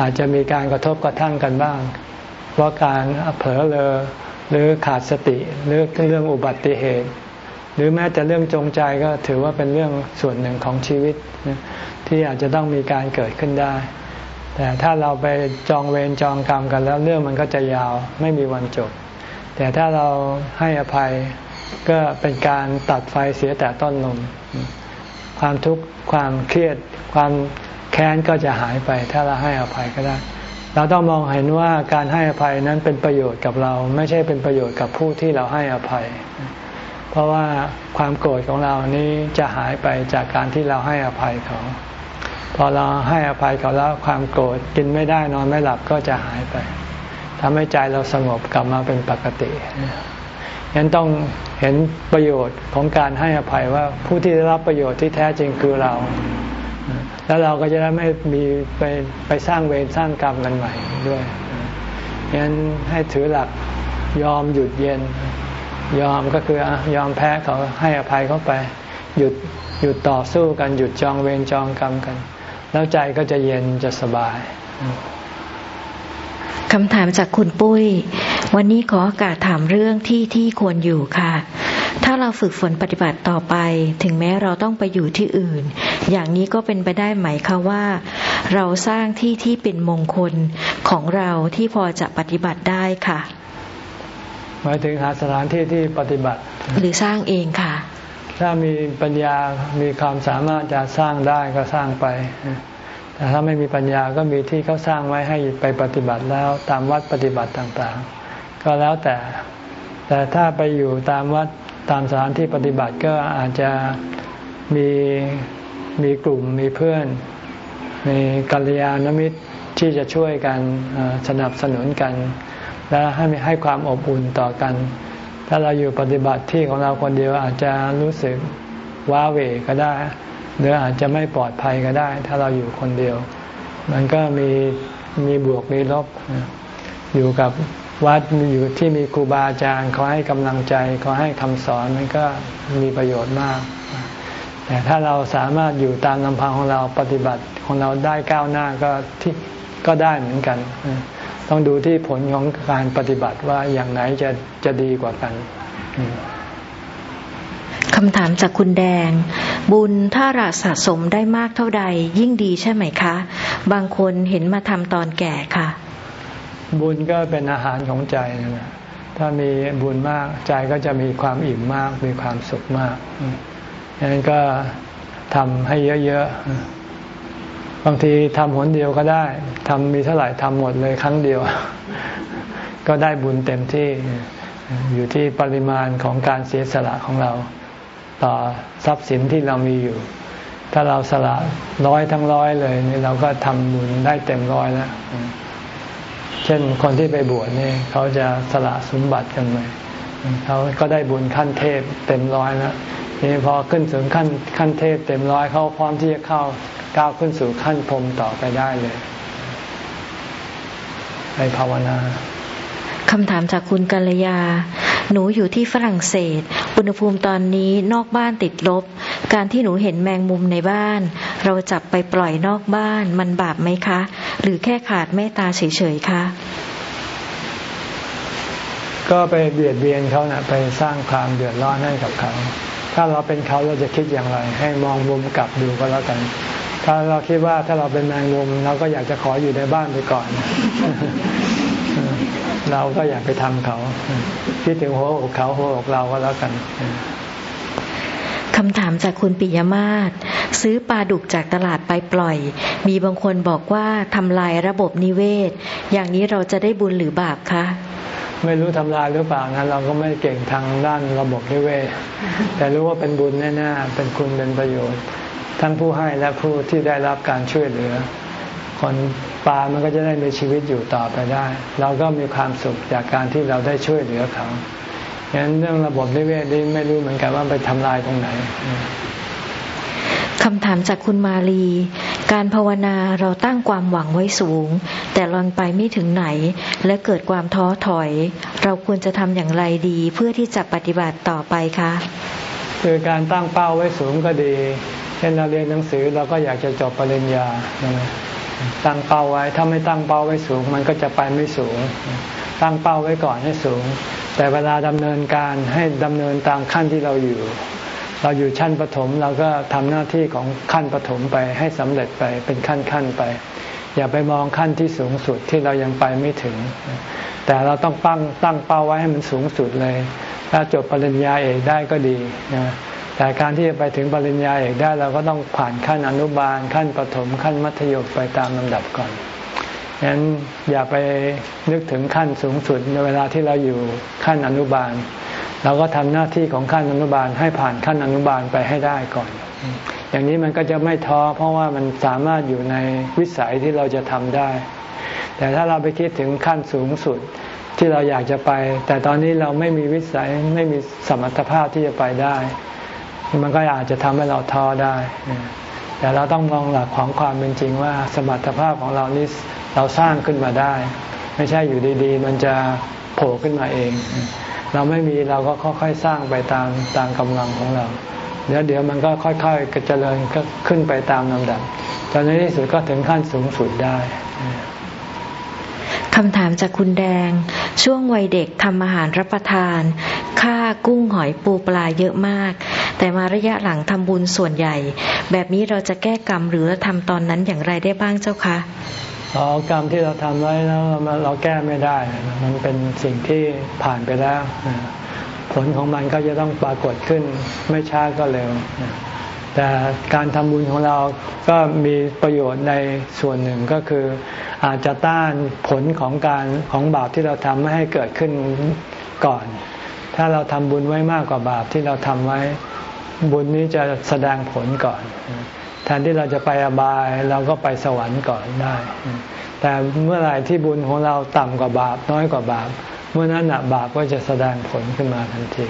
อาจจะมีการกระทบกระทั่งกันบ้าง เพราะการเผลอเลอหรือขาดสติหรือเรื่องอุบัติเหตุ รือแม้แต่เรื่องจงใจก็ถือว่าเป็นเรื่องส่วนหนึ่งของชีวิต ที่อาจจะต้องมีการเกิดขึ้นได้ แต่ถ้าเราไปจองเวรจองกรรมกันแล้วเรื่องมันก็จะยาวไม่มีวันจบ แต่ถ้าเราให้อภัยก็เป็นการตัดไฟเสียแต่ต้นลมความทุกข์ความเครียดความแค้นก็จะหายไป ถ้าเราให้อภัยก็ได้ เราต้องมองเห็นว่าการให้อภัยนั้นเป็นประโยชน์กับเรา ไม่ใช่เป็นประโยชน์กับผู้ที่เราให้อภัย เพราะว่าความโกรธของเรานี้จะหายไปจากการที่เราให้อภัยเขา พอเราให้อภัยเขาแล้วความโกรธกินไม่ได้นอนไม่หลับก็จะหายไปทำให้ใจเราสงบกลับมาเป็นปกติยังต้องเห็นประโยชน์ของการให้อภัยว่าผู้ที่ได้รับประโยชน์ที่แท้จริงคือเรา แล้วเราก็จะได้ไม่มีไปไปสร้างเวรสร้างกรรมกันใหม่ด้วยยันให้ถือหลักยอมหยุดเย็น ยอมก็คือยอมแพ้เขาให้อภัยเขาไป หยุดหยุดต่อสู้กันหยุดจองเวรจองกรรมกัน แล้วใจก็จะเย็นจะสบายคำถามจากคุณปุ้ย วันนี้ขอโอกาสถามเรื่องที่ที่ควรอยู่ค่ะ ถ้าเราฝึกฝนปฏิบัติต่อไป ถึงแม้เราต้องไปอยู่ที่อื่น อย่างนี้ก็เป็นไปได้ไหมคะว่า เราสร้างที่ที่เป็นมงคลของเราที่พอจะปฏิบัติได้ค่ะ หมายถึงหาสถานที่ที่ปฏิบัติ หรือสร้างเองค่ะ ถ้ามีปัญญา มีความสามารถจะสร้างได้ก็สร้างไป แต่ถ้าไม่มีปัญญาก็มีที่เขาสร้างไว้ให้ไปปฏิบัติแล้วตามวัดปฏิบัติต่างๆ ก็แล้วแต่ แต่ถ้าไปอยู่ตามวัดตามสถานที่ปฏิบัติก็อาจจะมีมีกลุ่มมีเพื่อน มีกัลยาณมิตรที่จะช่วยกันสนับสนุนกัน และให้ให้ความอบอุ่นต่อกัน ถ้าเราอยู่ปฏิบัติที่ของเราคนเดียวอาจจะรู้สึกว้าเหวก็ได้ หรืออาจจะไม่ปลอดภัยก็ได้ ถ้าเราอยู่คนเดียว มันก็มีมีบวกมีลบ อยู่กับวัดอยู่ที่มีครูบาอาจารย์เขาให้กำลังใจเขาให้คำสอนมันก็มีประโยชน์มาก แต่ถ้าเราสามารถอยู่ตามลำพังของเราปฏิบัติของเราได้ก้าวหน้าก็ที่ก็ได้เหมือนกัน ต้องดูที่ผลของการปฏิบัติว่าอย่างไหนจะจะดีกว่ากันคำถามจากคุณแดง บุญถ้าเราสะสมได้มากเท่าใด ยิ่งดีใช่ไหมคะ บางคนเห็นมาทำตอนแก่ค่ะ บุญก็เป็นอาหารของใจนะถ้ามีบุญมากใจก็จะมีความอิ่มมาก มีความสุขมากดังนั้นก็ทำให้เยอะๆ บางทีทำหนเดียวก็ได้ทำมีเท่าไหร่ทำหมดเลยครั้งเดียว ก็ได้บุญเต็มที่อยู่ที่ปริมาณของการเสียสละของเรา ต่อทรัพย์สินที่เรามีอยู่ ถ้าเราสละร้อยทั้งร้อยเลยนี่เราก็ทำบุญได้เต็มร้อยแล้วเช่นคนที่ไปบวชนี่เขาจะสละสมบัติกันไปเขาก็ได้บุญขั้นเทพเต็มร้อยแล้ว นี่พอขึ้นถึงขั้นขั้นเทพเต็มร้อยเขาพร้อมที่จะเข้าก้าวขึ้นสู่ขั้นพรมต่อไปได้เลย ไปภาวนาคำถามจากคุณกัลยา หนูอยู่ที่ฝรั่งเศส อุณหภูมิตอนนี้นอกบ้านติดลบ การที่หนูเห็นแมงมุมในบ้าน เราจับไปปล่อยนอกบ้าน มันบาปไหมคะ หรือแค่ขาดเมตตาเฉยๆคะ ก็ไปเบียดเบียนเขานะ่ะ ไปสร้างความเดือดร้อนให้กับเขา ถ้าเราเป็นเขาเราจะคิดอย่างไร ให้มองมุมกลับดูก็แล้วกัน ถ้าเราคิดว่าถ้าเราเป็นแมงมุมเราก็อยากจะขออยู่ในบ้านไปก่อน เราก็อยากไปทำเขาคิดถึงหัวอกเขาหัวอกเราก็แล้วกันคำถามจากคุณปิยมาศซื้อปลาดุกจากตลาดไปปล่อย มีบางคนบอกว่าทำลายระบบนิเวศ อย่างนี้เราจะได้บุญหรือบาปคะ ไม่รู้ทำลายหรือเปล่านะเราก็ไม่เก่งทางด้านระบบนิเวศ แต่รู้ว่าเป็นบุญแน่ๆเป็นคุณเป็นประโยชน์ ทั้งผู้ให้และผู้ที่ได้รับการช่วยเหลือ คนปลามันก็จะได้มีชีวิตอยู่ต่อไปได้ เราก็มีความสุขจากการที่เราได้ช่วยเหลือเขาฉะนั้นเรื่องระบบนิเวศนี่ไม่รู้เหมือนกันว่าไปทำลายตรงไหนคำถามจากคุณมาลี การภาวนาเราตั้งความหวังไว้สูง แต่ลอนไปไม่ถึงไหน และเกิดความท้อถอย เราควรจะทำอย่างไรดีเพื่อที่จะปฏิบัติต่อไปคะ คือการตั้งเป้าไว้สูงก็ดีเช่นเราเรียนหนังสือเราก็อยากจะจบปริญญาตั้งเป้าไว้ ถ้าไม่ตั้งเป้าไว้สูง มันก็จะไปไม่สูง ตั้งเป้าไว้ก่อนให้สูง แต่เวลาดำเนินการให้ดำเนินตามขั้นที่เราอยู่ เราอยู่ชั้นปฐมเราก็ทำหน้าที่ของขั้นปฐมไปให้สำเร็จไปเป็นขั้นขั้นไป อย่าไปมองขั้นที่สูงสุดที่เรายังไปไม่ถึง แต่เราต้องตั้งตั้งเป้าไว้ให้มันสูงสุดเลย ถ้าจบปริญญาเอกได้ก็ดีนะแต่การที่จะไปถึงปริญญาเอกได้เราก็ต้องผ่านขั้นอนุบาล ขั้นปฐมขั้นมัธยมไปตามลำดับก่อนฉะนั้นอย่าไปนึกถึงขั้นสูงสุดในเวลาที่เราอยู่ขั้นอนุบาล เราก็ทำหน้าที่ของขั้นอนุบาลให้ผ่านขั้นอนุบาลไปให้ได้ก่อน อย่างนี้มันก็จะไม่ท้อเพราะว่ามันสามารถอยู่ในวิสัยที่เราจะทำได้ แต่ถ้าเราไปคิดถึงขั้นสูงสุดที่เราอยากจะไป แต่ตอนนี้เราไม่มีวิสัยไม่มีสมรรถภาพที่จะไปได้ มันก็อาจจะทำให้เราท้อได้แต่เราต้องมองหลักของความเป็นจริงว่าสมรรถภาพของเรานี้เราสร้างขึ้นมาได้ ไม่ใช่อยู่ดีๆ มันจะโผล่ขึ้นมาเอง เราไม่มีเราก็ค่อยๆสร้างไปตามตามกำลังของเรา เดี๋ยวเดี๋ยวมันก็ค่อยๆกระเจริญก็ขึ้นไปตามลำดับจนในที่สุดก็ถึงขั้นสูงสุดได้คำถามจากคุณแดง ช่วงวัยเด็กทำอาหารรับประทาน ค่ากุ้งหอยปูปลาเยอะมาก แต่มาระยะหลังทำบุญส่วนใหญ่ แบบนี้เราจะแก้กรรมหรือทำตอนนั้นอย่างไรได้บ้างเจ้าคะ เรากรรมที่เราทำไว้แล้วเราแก้ไม่ได้ มันเป็นสิ่งที่ผ่านไปแล้ว ผลของมันก็จะต้องปรากฏขึ้นไม่ช้าก็เร็ว แต่การทำบุญของเราก็มีประโยชน์ในส่วนหนึ่งก็คือ อาจจะต้านผลของการของบาปที่เราทำไม่ให้เกิดขึ้นก่อน ถ้าเราทำบุญไว้มากกว่าบาปที่เราทำไว้ บุญนี้จะแสดงผลก่อน แทนที่เราจะไปอบายเราก็ไปสวรรค์ก่อนได้ แต่เมื่อไหร่ที่บุญของเราต่ำกว่าบาปน้อยกว่าบาป เมื่อนั้นบาปก็จะแสดงผลขึ้นมาทันที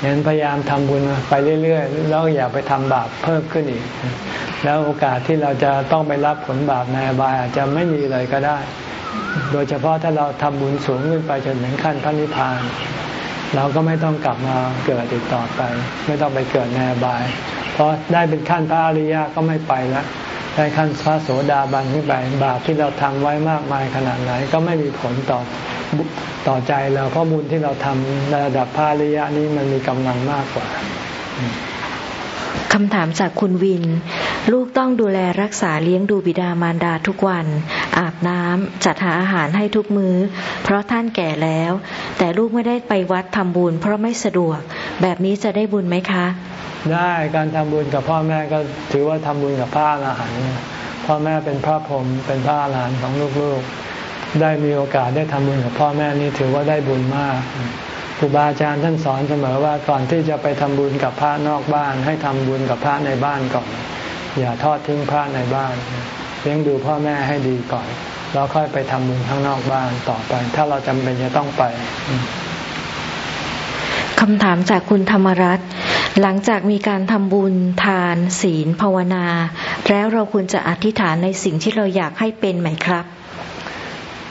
ฉะนั้นพยายามทำบุญไปเรื่อยๆ แล้วอย่าไปทำบาปเพิ่มขึ้นอีก แล้วโอกาสที่เราจะต้องไปรับผลบาปในอบายอาจจะไม่มีเลยก็ได้ โดยเฉพาะถ้าเราทำบุญสูงขึ้นไปจนถึงขั้นพระนิพพาน เราก็ไม่ต้องกลับมาเกิดอีกต่อไป ไม่ต้องไปเกิดในอบาย พอได้เป็นขั้นพระอริยะก็ไม่ไปแล้วได้ขั้นพระโสดาบันขึ้นไปบาปที่เราทำไว้มากมายขนาดไหนก็ไม่มีผลต่อต่อใจเราเพราะบุญที่เราทำในระดับพระอริยะนี้มันมีกำลังมากกว่าคำถามจากคุณวิน ลูกต้องดูแลรักษาเลี้ยงดูบิดามารดาทุกวัน อาบน้ำจัดหาอาหารให้ทุกมือ้อ เพราะท่านแก่แล้ว แต่ลูกไม่ได้ไปวัดทำบุญเพราะไม่สะดวก แบบนี้จะได้บุญไหมคะ ได้การทำบุญกับพ่อแม่ก็ถือว่าทำบุญกับพระอรหันต์พ่อแม่เป็นพระพรหมเป็นพระอรหันต์ของลูกๆ ได้มีโอกาสได้ทำบุญกับพ่อแม่นี่ถือว่าได้บุญมากครูบาอาจารย์ท่านสอนเสมอว่าก่อนที่จะไปทำบุญกับพระนอกบ้าน ให้ทำบุญกับพระในบ้านก่อน อย่าทอดทิ้งพระในบ้านเลี้ยงดูพ่อแม่ให้ดีก่อน แล้วค่อยไปทำบุญข้างนอกบ้านต่อไป ถ้าเราจำเป็นจะต้องไปคำถามจากคุณธรรมรัตน์ หลังจากมีการทำบุญทาน ศีลภาวนา แล้วเราควรจะอธิษฐานในสิ่งที่เราอยากให้เป็นไหมครับ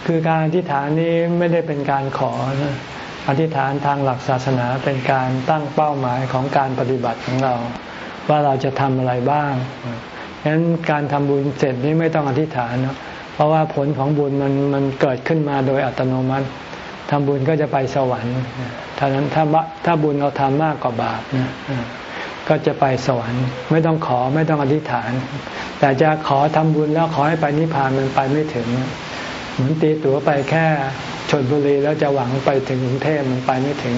คือการอธิษฐานนี้ไม่ได้เป็นการขอนะอธิษฐานทางหลักศาสนาเป็นการตั้งเป้าหมายของการปฏิบัติของเรา ว่าเราจะทำอะไรบ้างฉฉะนั้นการทำบุญเสร็จนี้ไม่ต้องอธิษฐานเนะเพราะว่าผลของบุญมันมันเกิดขึ้นมาโดยอัตโนมัติทำบุญก็จะไปสวรรค์ ท่านั้นถ้าถ้าบุญเราทำมากกว่าบาปนะก็จะไปสวรรค์ไม่ต้องขอไม่ต้องอธิษฐาน แต่จะขอทำบุญแล้วขอให้ไปนิพพานมันไปไม่ถึง เหมือนตีตั๋วไปแค่ชนบุรีแล้วจะหวังไปถึงกรุงเทพมันไปไม่ถึง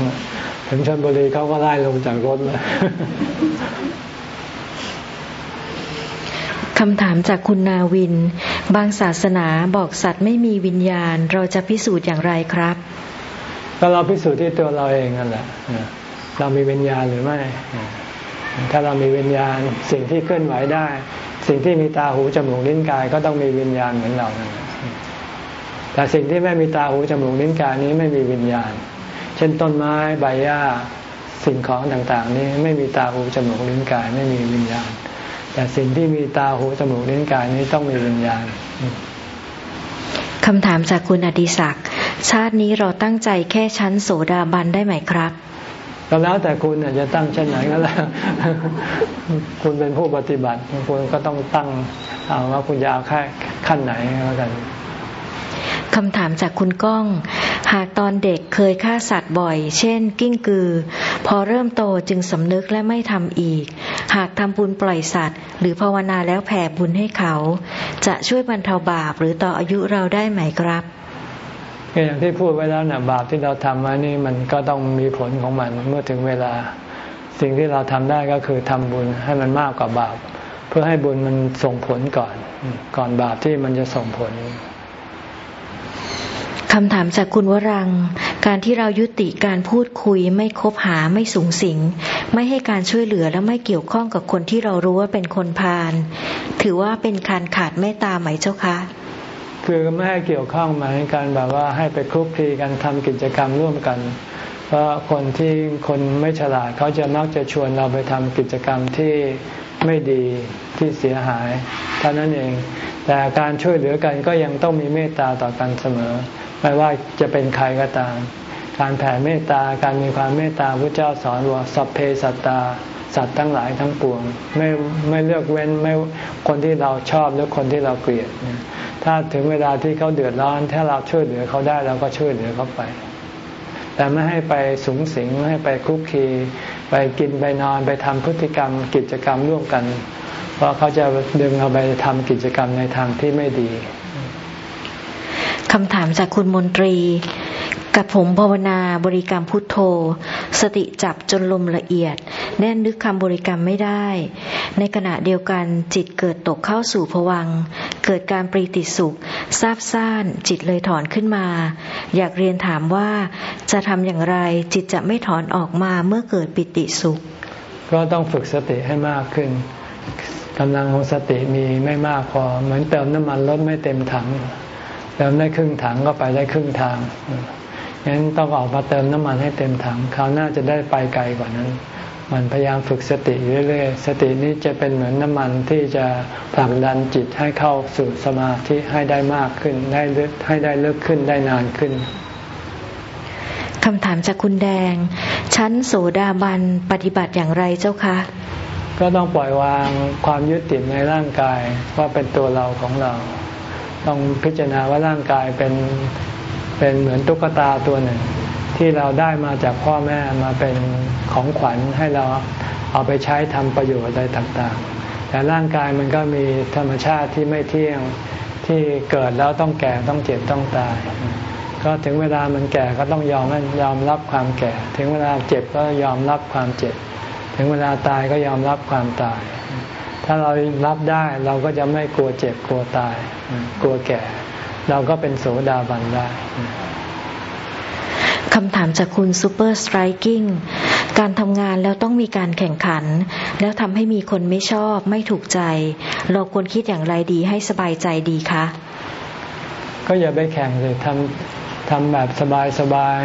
ถึงชนบุรีเขาก็ไล่ลงจากรถแล้วคำถามจากคุณนาวิน บางศาสนาบอกสัตว์ไม่มีวิญญาณ เราจะพิสูจน์อย่างไรครับ ก็เราพิสูจน์ที่ตัวเราเองนั่นแหละเรามีวิญญาณหรือไม่ ถ้าเรามีวิญญาณสิ่งที่เคลื่อนไหวได้ สิ่งที่มีตาหูจมูกลิ้นกาย ก็ต้องมีวิญญาณเหมือนเราแต่สิ่งที่ไม่มีตาหูจมูกลิ้นกายนี้ไม่มีวิญญาณ เช่นต้นไม้ใบหญ้าสิ่งของต่างๆ นี้ไม่มีตาหูจมูกลิ้นกาย ไม่มีวิญญาณ แต่สิ่งที่มีตาหูจมูกลิ้นกายนี้ต้องมีวิญญาณคำถามจากคุณอดิศักดิ์ ชาตินี้เราตั้งใจแค่ชั้นโสดาบันได้ไหมครับก็แล้วแต่คุณจะตั้งชั้นไหนก็แล้ว คุณเป็นผู้ปฏิบัติคุณก็ต้องตั้งเอาว่าคุณจะเอาแค่ขั้นไหนแล้วกันคำถามจากคุณก้อง หากตอนเด็กเคยฆ่าสัตว์บ่อย เช่น กิ้งกือ พอเริ่มโตจึงสำนึกและไม่ทำอีก หากทำบุญปล่อยสัตว์ หรือภาวนาแล้วแผ่บุญให้เขา จะช่วยบรรเทาบาปหรือต่ออายุเราได้ไหมครับ อย่างที่พูดไว้แล้วนะบาปที่เราทำมานี่มันก็ต้องมีผลของมันเมื่อถึงเวลา สิ่งที่เราทำได้ก็คือทำบุญให้มันมากกว่าบาป เพื่อให้บุญมันส่งผลก่อน ก่อนบาปที่มันจะส่งผลคำถามจากคุณวรัง การที่เรายุติการพูดคุยไม่คบหาไม่สูงสิง ไม่ให้การช่วยเหลือและไม่เกี่ยวข้องกับคนที่เรารู้ว่าเป็นคนพาลถือว่าเป็นการขาดเมตตาไหมเจ้าคะ คือไม่ให้เกี่ยวข้องหมายการแบบว่าให้ไปคลุกคลีกันทำกิจกรรมร่วมกัน เพราะคนที่คนไม่ฉลาดเขาจะมักจะชวนเราไปทำกิจกรรมที่ไม่ดีที่เสียหายเท่านั้นเอง แต่การช่วยเหลือกันก็ยังต้องมีเมตตาต่อกันเสมอ ไม่ว่าจะเป็นใครก็ตาม การแผ่เมตตาการมีความเมตตาพระเจ้าสอนว่าสัพเพสัตตาสัตว์ทั้งหลายทั้งปวง ไม่ไม่เลือกเว้นไม่คนที่เราชอบหรือคนที่เราเกลียด ถ้าถึงเวลาที่เขาเดือดร้อน ถ้าเราช่วยเหลือเขาได้เราก็ช่วยเหลือเขาไป แต่ไม่ให้ไปสูงสิงไม่ให้ไปคุกคีไปกินไปนอนไปทำพฤติกรรมกิจกรรมร่วมกัน เพราะเขาจะดึงเราไปทำกิจกรรมในทางที่ไม่ดี คำถามจากคุณมนตรี กับผมภาวนาบริกรรมพุทโธ สติจับจนลมละเอียด แน่นนึกคำบริกรรมไม่ได้ ในขณะเดียวกันจิตเกิดตกเข้าสู่ผวัง เกิดการปรีติสุขซาบซ่านจิตเลยถอนขึ้นมา อยากเรียนถามว่าจะทำอย่างไรจิตจะไม่ถอนออกมาเมื่อเกิดปิติสุข ก็ต้องฝึกสติให้มากขึ้นกำลังของสติมีไม่มากพอ เหมือนเติมน้ำมันรถไม่เต็มถัง เติมได้ครึ่งถังก็ไปได้ครึ่งทางงั้นต้องออกมาเติมน้ำมันให้เต็มถังคราวหน้าจะได้ไปไกลกว่านั้น มันพยายามฝึกสติอยู่เรื่อยๆ สตินี้จะเป็นเหมือนน้ำมันที่จะผลักดันจิตให้เข้าสู่สมาธิให้ได้มากขึ้นได้ลึกให้ได้เลิกขึ้นได้นานขึ้นคำถามจากคุณแดง ชั้นโสดาบันปฏิบัติอย่างไรเจ้าคะ ก็ต้องปล่อยวางความยึดติดในร่างกายว่าเป็นตัวเราของเรา ต้องพิจารณาว่าร่างกายเป็นเป็นเหมือนตุ๊กตาตัวหนึ่ง ที่เราได้มาจากพ่อแม่มาเป็นของขวัญให้เราเอาไปใช้ทำประโยชน์อะไรต่างๆ แต่ร่างกายมันก็มีธรรมชาติที่ไม่เที่ยงที่เกิดแล้วต้องแก่ต้องเจ็บต้องตาย ก็ถึงเวลามันแก่ก็ต้องยอมยอมรับความแก่ ถึงเวลาเจ็บก็ยอมรับความเจ็บ ถึงเวลาตายก็ยอมรับความตาย ถ้าเรารับได้เราก็จะไม่กลัวเจ็บกลัวตาย กลัวแก่ เราก็เป็นโสดาบันได้คำถามจากคุณ Super Striking การทำงานแล้วต้องมีการแข่งขัน แล้วทำให้มีคนไม่ชอบไม่ถูกใจ เราควรคิดอย่างไรดีให้สบายใจดีคะ ก็อย่าไปแข่งเลยทำทำแบบสบายสบาย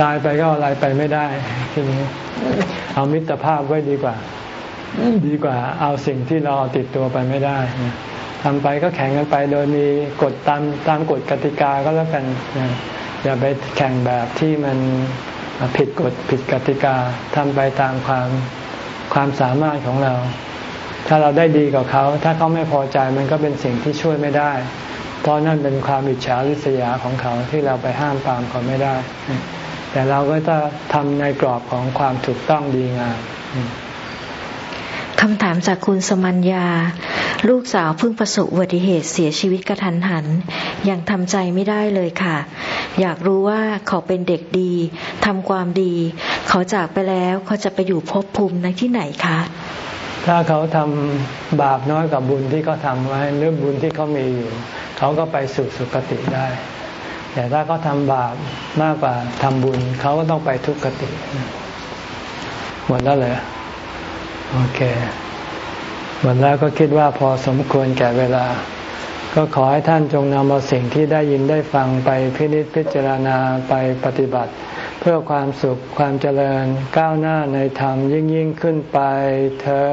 ตายไปก็อะไรไปไม่ได้ทีนี้เอามิตรภาพไว้ดีกว่า ดีกว่าเอาสิ่งที่เราติดตัวไปไม่ได้ทำไปก็แข่งกันไปโดยมีกฎตามตามกฎกติกาก็แล้วกันอย่าไปแข่งแบบที่มันผิดกฎผิดกติกาทำไปตามความความสามารถของเรา ถ้าเราได้ดีกับเขา ถ้าเขาไม่พอใจมันก็เป็นสิ่งที่ช่วยไม่ได้ เพราะนั่นเป็นความอิจฉาริษยาของเขาที่เราไปห้ามปามเขาไม่ได้ แต่เราก็จะทำในกรอบของความถูกต้องดีงาม คำถามจากคุณสมัญญา ลูกสาวเพิ่งประสบอุบัติเหตุเสียชีวิตกระทันหัน ยังทำใจไม่ได้เลยค่ะ อยากรู้ว่าเขาเป็นเด็กดีทำความดี เขาจากไปแล้วเขาจะไปอยู่ภพภูมิในที่ไหนคะ ถ้าเขาทำบาปน้อยกับบุญที่เขาทำไว้หรือบุญที่เขามีอยู่ เขาก็ไปสู่สุคติได้ แต่ถ้าเขาทำบาปมากกว่าทำบุญ เขาก็ต้องไปทุกขติ หมดแล้วเลย โอเคหมดแล้วก็คิดว่าพอสมควรแก่เวลา ก็ขอให้ท่านจงนำเอาสิ่งที่ได้ยินได้ฟังไปพินิจพิจารณาไปปฏิบัติ เพื่อความสุขความเจริญก้าวหน้าในธรรมยิ่งยิ่งขึ้นไปเธอ